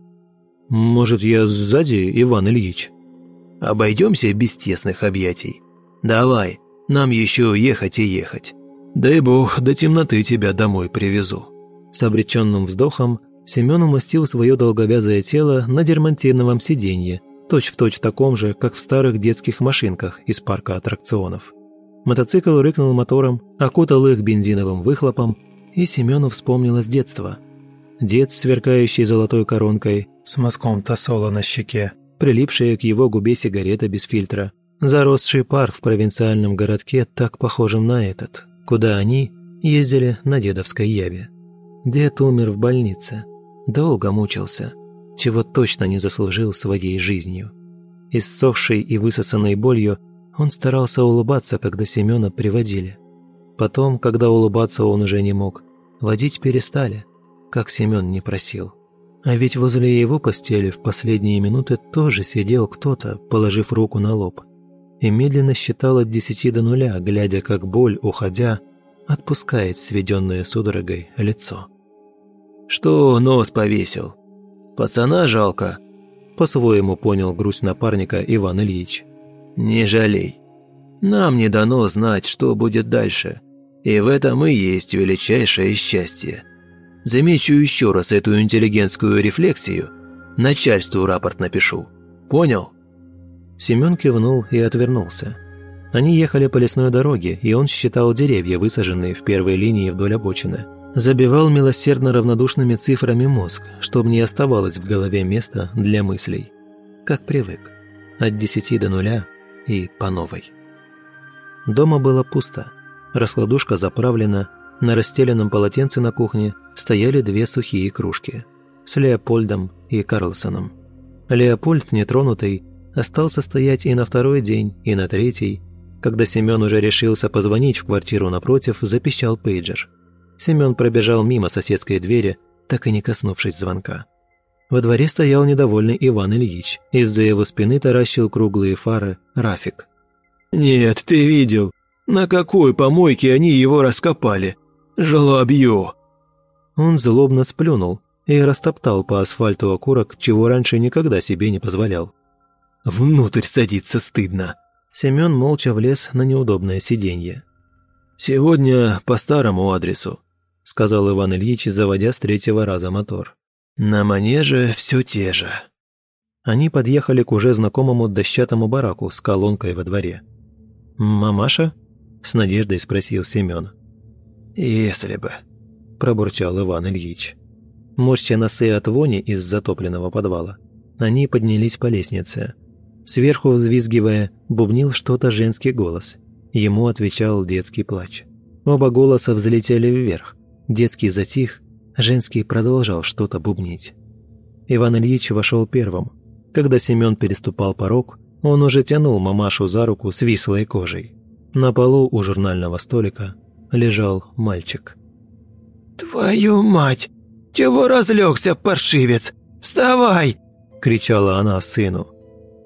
Может, я сзади, Иван Ильич? Обойдемся без тесных объятий. Давай, нам еще ехать и ехать. Дай бог, до темноты тебя домой привезу. С обреченным вздохом Семен умастил свое долговязое тело на дермантиновом сиденье, точь-в-точь точь таком же, как в старых детских машинках из парка аттракционов. Мотоцикл рыкнул мотором, окутал их бензиновым выхлопом и Семену вспомнилось детство. Дед, сверкающий золотой коронкой, с мазком тосола на щеке, прилипшая к его губе сигарета без фильтра, заросший парк в провинциальном городке, так похожем на этот, куда они ездили на дедовской Яве. Дед умер в больнице. Долго мучился, чего точно не заслужил своей жизнью. Иссохшей и высосанной болью он старался улыбаться, когда Семена приводили. Потом, когда улыбаться он уже не мог, водить перестали, как Семен не просил. А ведь возле его постели в последние минуты тоже сидел кто-то, положив руку на лоб, и медленно считал от десяти до нуля, глядя, как боль, уходя, отпускает сведенное судорогой лицо. «Что нос повесил? Пацана жалко?» По-своему понял грусть напарника Иван Ильич. «Не жалей. Нам не дано знать, что будет дальше, и в этом и есть величайшее счастье. Замечу еще раз эту интеллигентскую рефлексию, начальству рапорт напишу. Понял?» Семен кивнул и отвернулся. Они ехали по лесной дороге, и он считал деревья, высаженные в первой линии вдоль обочины. Забивал милосердно равнодушными цифрами мозг, чтобы не оставалось в голове места для мыслей. Как привык. От десяти до нуля и по новой. Дома было пусто. Раскладушка заправлена, на расстеленном полотенце на кухне стояли две сухие кружки с Леопольдом и Карлсоном. Леопольд, нетронутый, остался стоять и на второй день, и на третий. Когда Семен уже решился позвонить в квартиру напротив, запищал пейджер. Семен пробежал мимо соседской двери, так и не коснувшись звонка. Во дворе стоял недовольный Иван Ильич. Из-за его спины таращил круглые фары Рафик. «Нет, ты видел. На какой помойке они его раскопали? Жлобью!» Он злобно сплюнул и растоптал по асфальту окурок, чего раньше никогда себе не позволял. Внутрь садиться стыдно. Семен молча влез на неудобное сиденье. «Сегодня по старому адресу», — сказал Иван Ильич, заводя с третьего раза мотор. «На манеже все те же». Они подъехали к уже знакомому дощатому бараку с колонкой во дворе. «Мамаша?» — с надеждой спросил Семен. «Если бы», — пробурчал Иван Ильич. Морща носы от вони из затопленного подвала, они поднялись по лестнице — Сверху, взвизгивая, бубнил что-то женский голос. Ему отвечал детский плач. Оба голоса взлетели вверх. Детский затих, женский продолжал что-то бубнить. Иван Ильич вошел первым. Когда Семен переступал порог, он уже тянул мамашу за руку с вислой кожей. На полу у журнального столика лежал мальчик. «Твою мать! Чего разлегся, паршивец? Вставай!» – кричала она сыну.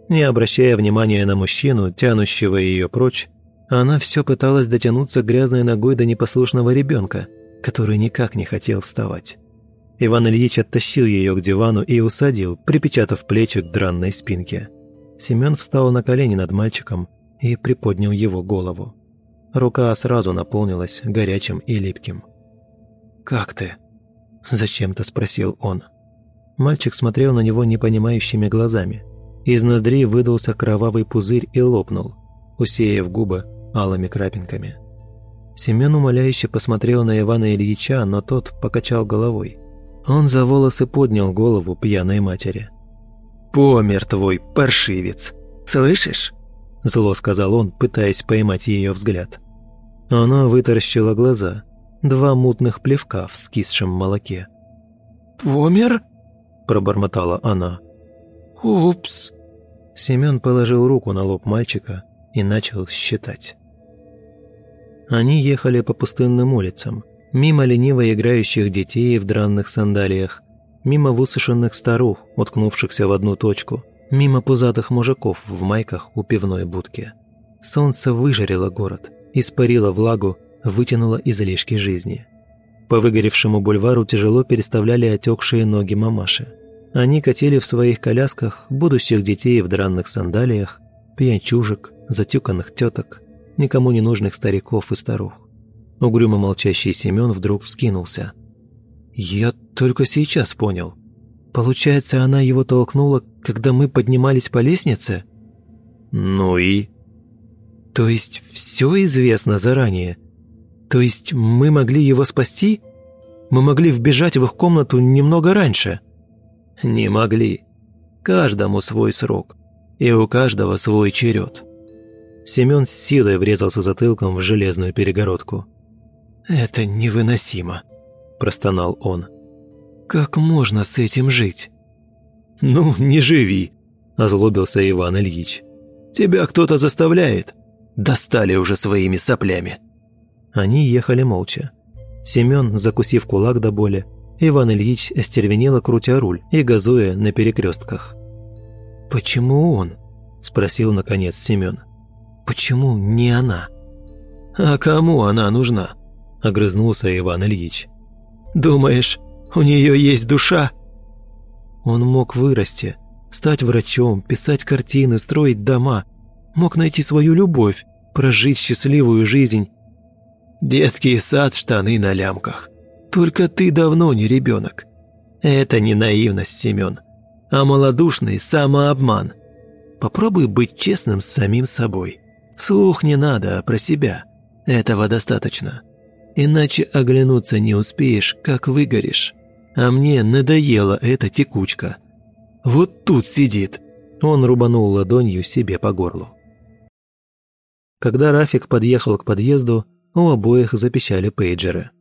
Не обращая внимания на мужчину, тянущего ее прочь, она все пыталась дотянуться грязной ногой до непослушного ребенка, который никак не хотел вставать. Иван Ильич оттащил ее к дивану и усадил, припечатав плечи к дранной спинке. Семен встал на колени над мальчиком и приподнял его голову. Рука сразу наполнилась горячим и липким. «Как ты?» – зачем-то спросил он. Мальчик смотрел на него непонимающими глазами – из ноздри выдался кровавый пузырь и лопнул, усеяв губы алыми крапинками. Семен умоляюще посмотрел на Ивана Ильича, но тот покачал головой. Он за волосы поднял голову пьяной матери. «Помер твой паршивец! Слышишь?» Зло сказал он, пытаясь поймать ее взгляд. Она вытаращила глаза, два мутных плевка в скисшем молоке. «Помер?» – пробормотала она. «Упс!» Семен положил руку на лоб мальчика и начал считать. Они ехали по пустынным улицам, мимо лениво играющих детей в дранных сандалиях, мимо высушенных старух, уткнувшихся в одну точку, мимо пузатых мужиков в майках у пивной будки. Солнце выжарило город, испарило влагу, вытянуло излишки жизни. По выгоревшему бульвару тяжело переставляли отекшие ноги мамаши. Они катили в своих колясках будущих детей в дранных сандалиях, пьянчужек, затюканных теток, никому не нужных стариков и старух. Угрюмо молчащий Семен вдруг вскинулся. «Я только сейчас понял. Получается, она его толкнула, когда мы поднимались по лестнице?» «Ну и?» «То есть все известно заранее? То есть мы могли его спасти? Мы могли вбежать в их комнату немного раньше?» Не могли. Каждому свой срок. И у каждого свой черед. Семен с силой врезался затылком в железную перегородку. «Это невыносимо», – простонал он. «Как можно с этим жить?» «Ну, не живи», – озлобился Иван Ильич. «Тебя кто-то заставляет. Достали уже своими соплями». Они ехали молча. Семен, закусив кулак до боли, Иван Ильич остервенело крутя руль и газуя на перекрестках. «Почему он?» – спросил наконец Семен. «Почему не она?» «А кому она нужна?» – огрызнулся Иван Ильич. «Думаешь, у нее есть душа?» Он мог вырасти, стать врачом, писать картины, строить дома, мог найти свою любовь, прожить счастливую жизнь. Детский сад, штаны на лямках. Только ты давно не ребенок. Это не наивность, Семен, а малодушный самообман. Попробуй быть честным с самим собой. Слух не надо, а про себя. Этого достаточно. Иначе оглянуться не успеешь, как выгоришь. А мне надоела эта текучка. Вот тут сидит. Он рубанул ладонью себе по горлу. Когда Рафик подъехал к подъезду, у обоих запищали пейджеры.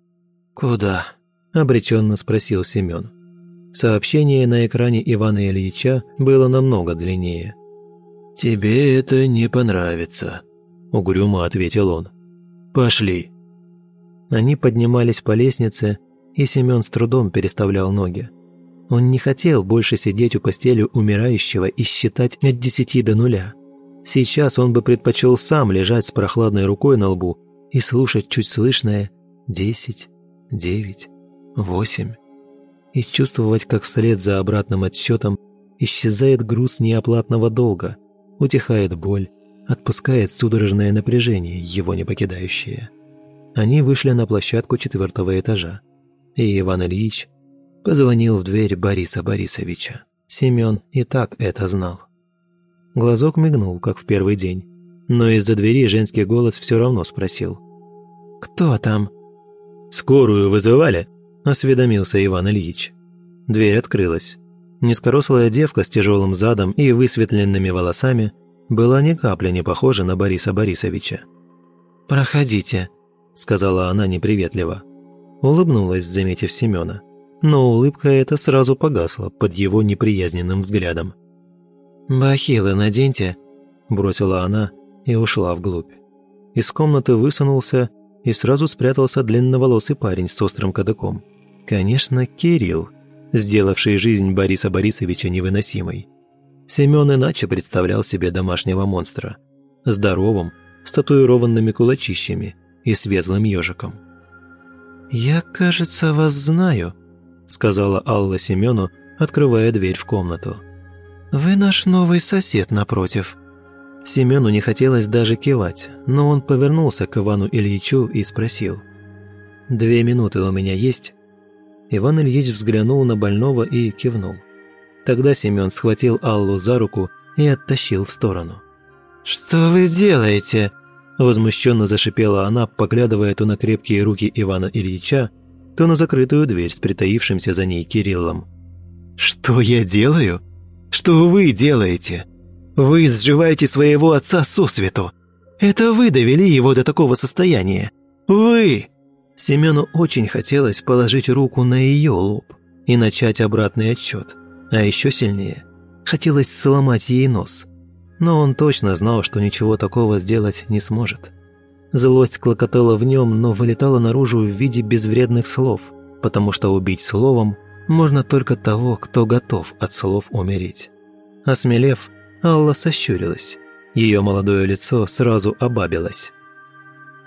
«Куда?» – обреченно спросил Семен. Сообщение на экране Ивана Ильича было намного длиннее. «Тебе это не понравится», – угрюмо ответил он. «Пошли». Они поднимались по лестнице, и Семен с трудом переставлял ноги. Он не хотел больше сидеть у постели умирающего и считать от десяти до нуля. Сейчас он бы предпочел сам лежать с прохладной рукой на лбу и слушать чуть слышное «десять, девять, восемь» и чувствовать, как вслед за обратным отсчетом исчезает груз неоплатного долга, утихает боль, отпускает судорожное напряжение, его не покидающее. Они вышли на площадку четвертого этажа, и Иван Ильич позвонил в дверь Бориса Борисовича. Семен и так это знал. Глазок мигнул, как в первый день, но из-за двери женский голос все равно спросил. «Кто там?» «Скорую вызывали?» – осведомился Иван Ильич. Дверь открылась. Низкорослая девка с тяжелым задом и высветленными волосами была ни капли не похожа на Бориса Борисовича. «Проходите», – сказала она неприветливо. Улыбнулась, заметив Семена. Но улыбка эта сразу погасла под его неприязненным взглядом. «Бахилы наденьте», – бросила она и ушла вглубь. Из комнаты высунулся и сразу спрятался длинноволосый парень с острым кадыком. Конечно, Кирилл, сделавший жизнь Бориса Борисовича невыносимой. Семен иначе представлял себе домашнего монстра. Здоровым, с татуированными кулачищами и светлым ежиком. «Я, кажется, вас знаю», – сказала Алла Семену, открывая дверь в комнату. «Вы наш новый сосед напротив». Семену не хотелось даже кивать, но он повернулся к Ивану Ильичу и спросил. «Две минуты у меня есть?» Иван Ильич взглянул на больного и кивнул. Тогда Семен схватил Аллу за руку и оттащил в сторону. «Что вы делаете?» Возмущенно зашипела она, поглядывая то на крепкие руки Ивана Ильича, то на закрытую дверь с притаившимся за ней Кириллом. «Что я делаю? Что вы делаете? Вы сживаете своего отца сосвету. Это вы довели его до такого состояния. Вы!» Семену очень хотелось положить руку на ее лоб и начать обратный отсчет, а еще сильнее – хотелось сломать ей нос – но он точно знал, что ничего такого сделать не сможет. Злость клокотала в нем, но вылетала наружу в виде безвредных слов, потому что убить словом можно только того, кто готов от слов умереть. Осмелев, Алла сощурилась. Ее молодое лицо сразу обабилось.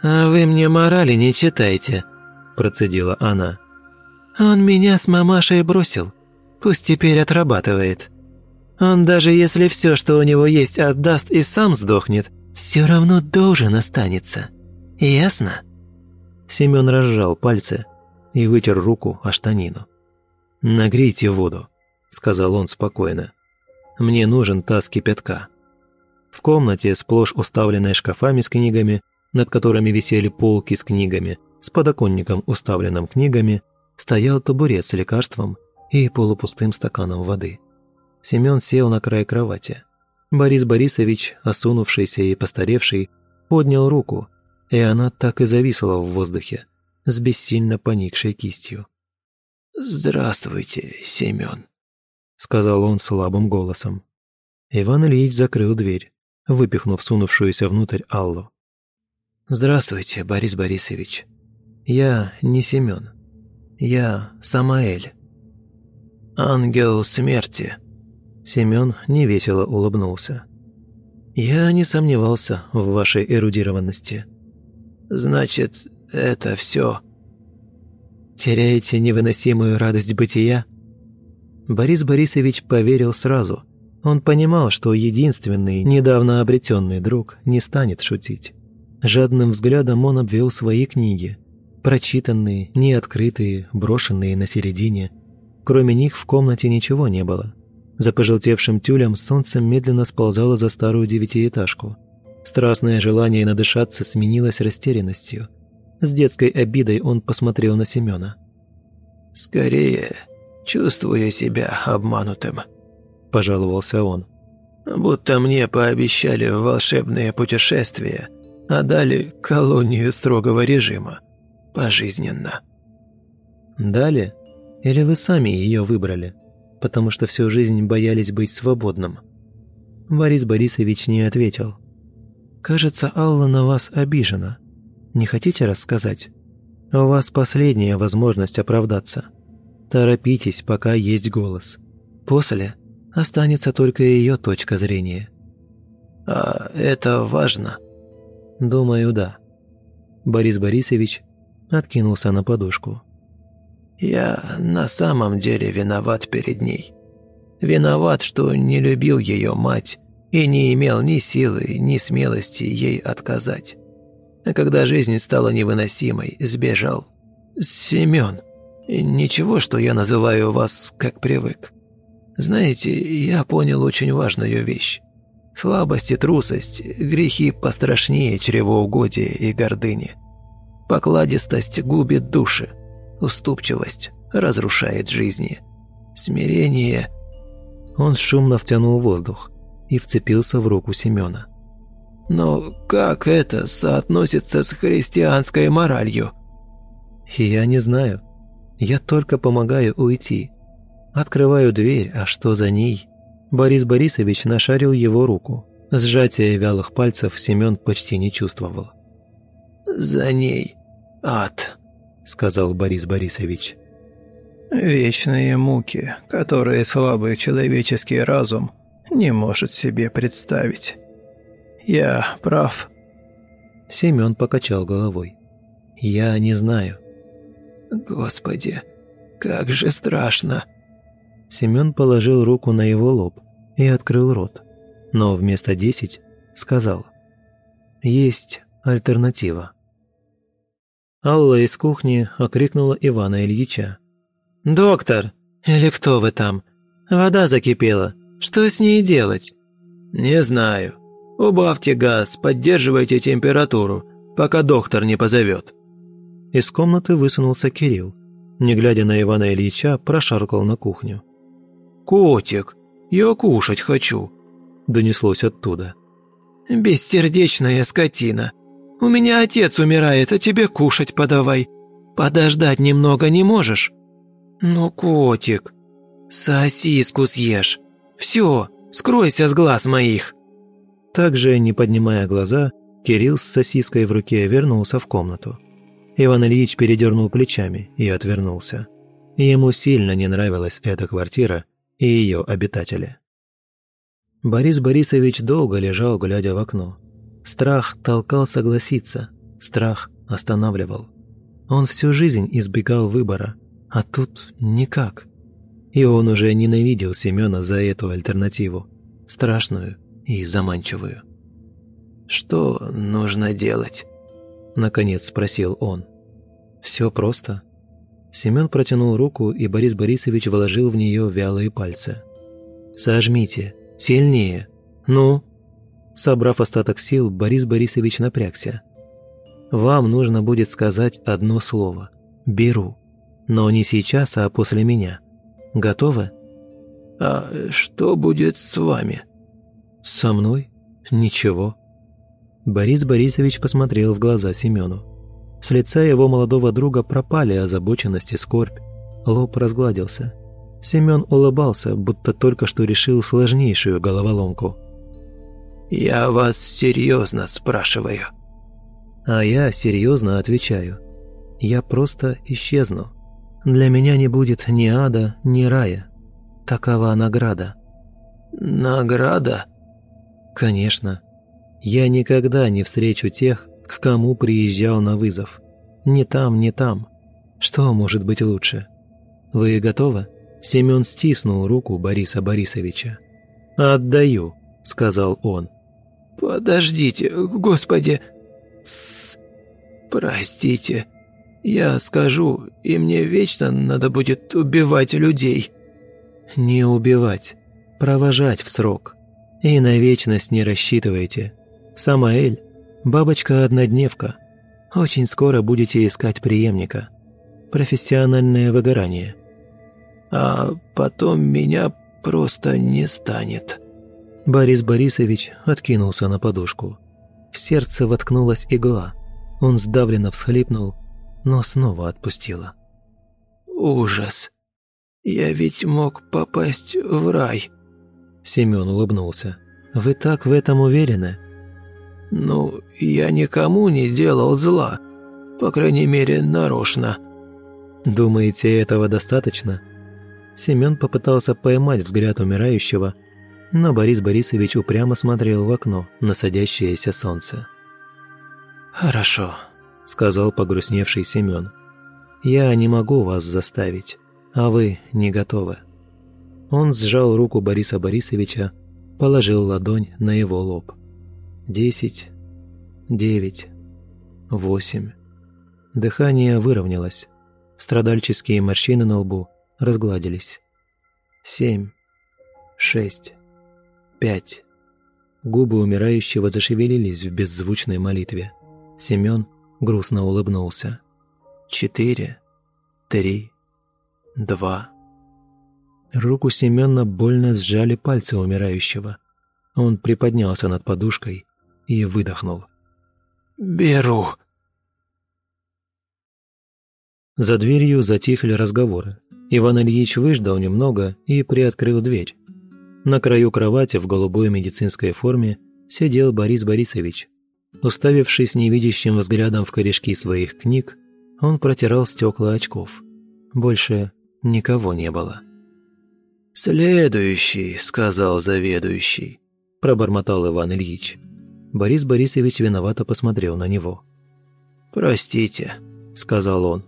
«А вы мне морали не читайте», – процедила она. «Он меня с мамашей бросил. Пусть теперь отрабатывает. Он даже если все, что у него есть, отдаст и сам сдохнет, все равно должен останется. Ясно?» Семен разжал пальцы и вытер руку о штанину. «Нагрейте воду», — сказал он спокойно. «Мне нужен таз кипятка». В комнате, сплошь уставленной шкафами с книгами, над которыми висели полки с книгами, с подоконником, уставленным книгами, стоял табурет с лекарством и полупустым стаканом воды. Семен сел на край кровати. Борис Борисович, осунувшийся и постаревший, поднял руку, и она так и зависла в воздухе, с бессильно поникшей кистью. «Здравствуйте, Семен», — сказал он слабым голосом. Иван Ильич закрыл дверь, выпихнув сунувшуюся внутрь Аллу. «Здравствуйте, Борис Борисович. Я не Семен. Я Самаэль. Ангел смерти». Семен невесело улыбнулся. «Я не сомневался в вашей эрудированности». «Значит, это все...» теряете невыносимую радость бытия?» Борис Борисович поверил сразу. Он понимал, что единственный, недавно обретенный друг не станет шутить. Жадным взглядом он обвел свои книги. Прочитанные, неоткрытые, брошенные на середине. Кроме них в комнате ничего не было. За пожелтевшим тюлем солнце медленно сползало за старую девятиэтажку. Страстное желание надышаться сменилось растерянностью. С детской обидой он посмотрел на Семена. «Скорее, чувствую себя обманутым», – пожаловался он. «Будто мне пообещали волшебное путешествие, а дали колонию строгого режима. Пожизненно». «Дали? Или вы сами ее выбрали? Потому что всю жизнь боялись быть свободным?» Борис Борисович не ответил. «Кажется, Алла на вас обижена. Не хотите рассказать? У вас последняя возможность оправдаться. Торопитесь, пока есть голос. После останется только ее точка зрения. А это важно? Думаю, да. Борис Борисович откинулся на подушку. Я на самом деле виноват перед ней. Виноват, что не любил ее мать и не имел ни силы, ни смелости ей отказать а когда жизнь стала невыносимой, сбежал. Семен, ничего, что я называю вас, как привык. Знаете, я понял очень важную вещь. Слабость и трусость – грехи пострашнее чревоугодия и гордыни. Покладистость губит души, уступчивость разрушает жизни. Смирение... Он шумно втянул воздух и вцепился в руку Семена. Но как это соотносится с христианской моралью? Я не знаю. Я только помогаю уйти. Открываю дверь, а что за ней? Борис Борисович нашарил его руку. Сжатие вялых пальцев Семен почти не чувствовал. «За ней ад», — сказал Борис Борисович. «Вечные муки, которые слабый человеческий разум не может себе представить». Я прав». Семен покачал головой. «Я не знаю». «Господи, как же страшно!» Семен положил руку на его лоб и открыл рот, но вместо десять сказал «Есть альтернатива». Алла из кухни окрикнула Ивана Ильича. «Доктор! Или кто вы там? Вода закипела. Что с ней делать?» «Не знаю», «Убавьте газ, поддерживайте температуру, пока доктор не позовет». Из комнаты высунулся Кирилл. Не глядя на Ивана Ильича, прошаркал на кухню. «Котик, я кушать хочу», – донеслось оттуда. «Бессердечная скотина. У меня отец умирает, а тебе кушать подавай. Подождать немного не можешь?» «Ну, котик, сосиску съешь. Все, скройся с глаз моих». Также, не поднимая глаза, Кирилл с сосиской в руке вернулся в комнату. Иван Ильич передернул плечами и отвернулся. Ему сильно не нравилась эта квартира и ее обитатели. Борис Борисович долго лежал, глядя в окно. Страх толкал согласиться, страх останавливал. Он всю жизнь избегал выбора, а тут никак. И он уже ненавидел Семена за эту альтернативу, страшную и заманчивую. «Что нужно делать?» – наконец спросил он. «Все просто». Семен протянул руку, и Борис Борисович вложил в нее вялые пальцы. «Сожмите. Сильнее. Ну?» Собрав остаток сил, Борис Борисович напрягся. «Вам нужно будет сказать одно слово. Беру. Но не сейчас, а после меня. Готовы?» «А что будет с вами?» «Со мной? Ничего». Борис Борисович посмотрел в глаза Семену. С лица его молодого друга пропали озабоченность и скорбь. Лоб разгладился. Семен улыбался, будто только что решил сложнейшую головоломку. «Я вас серьезно спрашиваю». А я серьезно отвечаю. Я просто исчезну. Для меня не будет ни ада, ни рая. Такова награда. Награда? Конечно. Я никогда не встречу тех, к кому приезжал на вызов. Ни там, ни там. Что может быть лучше? Вы готовы? Семен стиснул руку Бориса Борисовича. «Отдаю», — сказал он. «Подождите, господи!» «Тссс! Простите, я скажу, и мне вечно надо будет убивать людей». «Не убивать, провожать в срок. И на вечность не рассчитывайте. Самаэль – бабочка-однодневка. Очень скоро будете искать преемника. Профессиональное выгорание». «А потом меня просто не станет». Борис Борисович откинулся на подушку. В сердце воткнулась игла. Он сдавленно всхлипнул но снова отпустила. «Ужас! Я ведь мог попасть в рай!» Семен улыбнулся. «Вы так в этом уверены?» «Ну, я никому не делал зла. По крайней мере, нарочно». «Думаете, этого достаточно?» Семен попытался поймать взгляд умирающего, но Борис Борисович упрямо смотрел в окно на садящееся солнце. «Хорошо», – сказал погрустневший Семен. «Я не могу вас заставить, а вы не готовы». Он сжал руку Бориса Борисовича, положил ладонь на его лоб. «Десять, девять, восемь». Дыхание выровнялось, страдальческие морщины на лбу разгладились. «Семь, шесть, пять». Губы умирающего зашевелились в беззвучной молитве. Семен грустно улыбнулся. «Четыре, три, два...» Руку Семена больно сжали пальцы умирающего. Он приподнялся над подушкой и выдохнул. «Беру!» За дверью затихли разговоры. Иван Ильич выждал немного и приоткрыл дверь. На краю кровати в голубой медицинской форме сидел Борис Борисович Уставившись невидящим взглядом в корешки своих книг, он протирал стекла очков. Больше никого не было. «Следующий», — сказал заведующий, — пробормотал Иван Ильич. Борис Борисович виновато посмотрел на него. «Простите», — сказал он.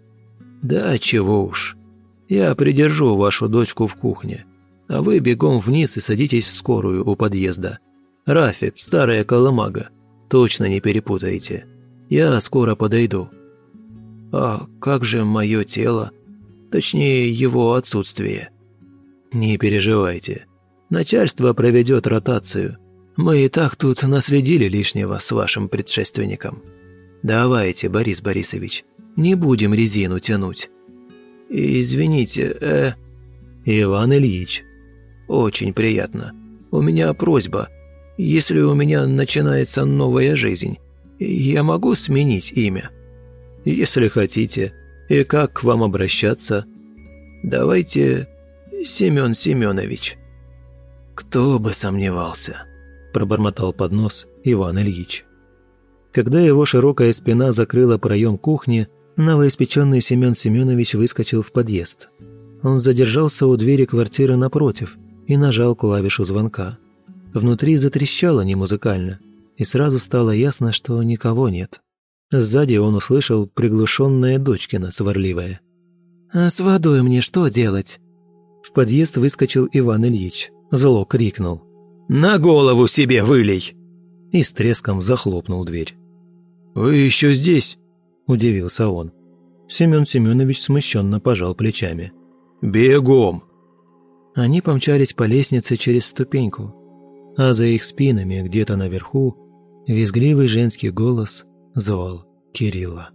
«Да, чего уж. Я придержу вашу дочку в кухне, а вы бегом вниз и садитесь в скорую у подъезда. Рафик, старая колымага, Точно не перепутаете. Я скоро подойду. А как же мое тело? Точнее, его отсутствие. Не переживайте. Начальство проведет ротацию. Мы и так тут наследили лишнего с вашим предшественником. Давайте, Борис Борисович, не будем резину тянуть. Извините, э... Иван Ильич. Очень приятно. У меня просьба – если у меня начинается новая жизнь, я могу сменить имя? Если хотите. И как к вам обращаться? Давайте Семен Семенович. Кто бы сомневался, пробормотал под нос Иван Ильич. Когда его широкая спина закрыла проем кухни, новоиспеченный Семен Семенович выскочил в подъезд. Он задержался у двери квартиры напротив и нажал клавишу звонка. Внутри затрещало немузыкально, и сразу стало ясно, что никого нет. Сзади он услышал приглушенное дочкино сварливое. «А с водой мне что делать?» В подъезд выскочил Иван Ильич. Зло крикнул. «На голову себе вылей!» И с треском захлопнул дверь. «Вы еще здесь?» – удивился он. Семен Семенович смущенно пожал плечами. «Бегом!» Они помчались по лестнице через ступеньку, а за их спинами где-то наверху визгливый женский голос звал Кирилла.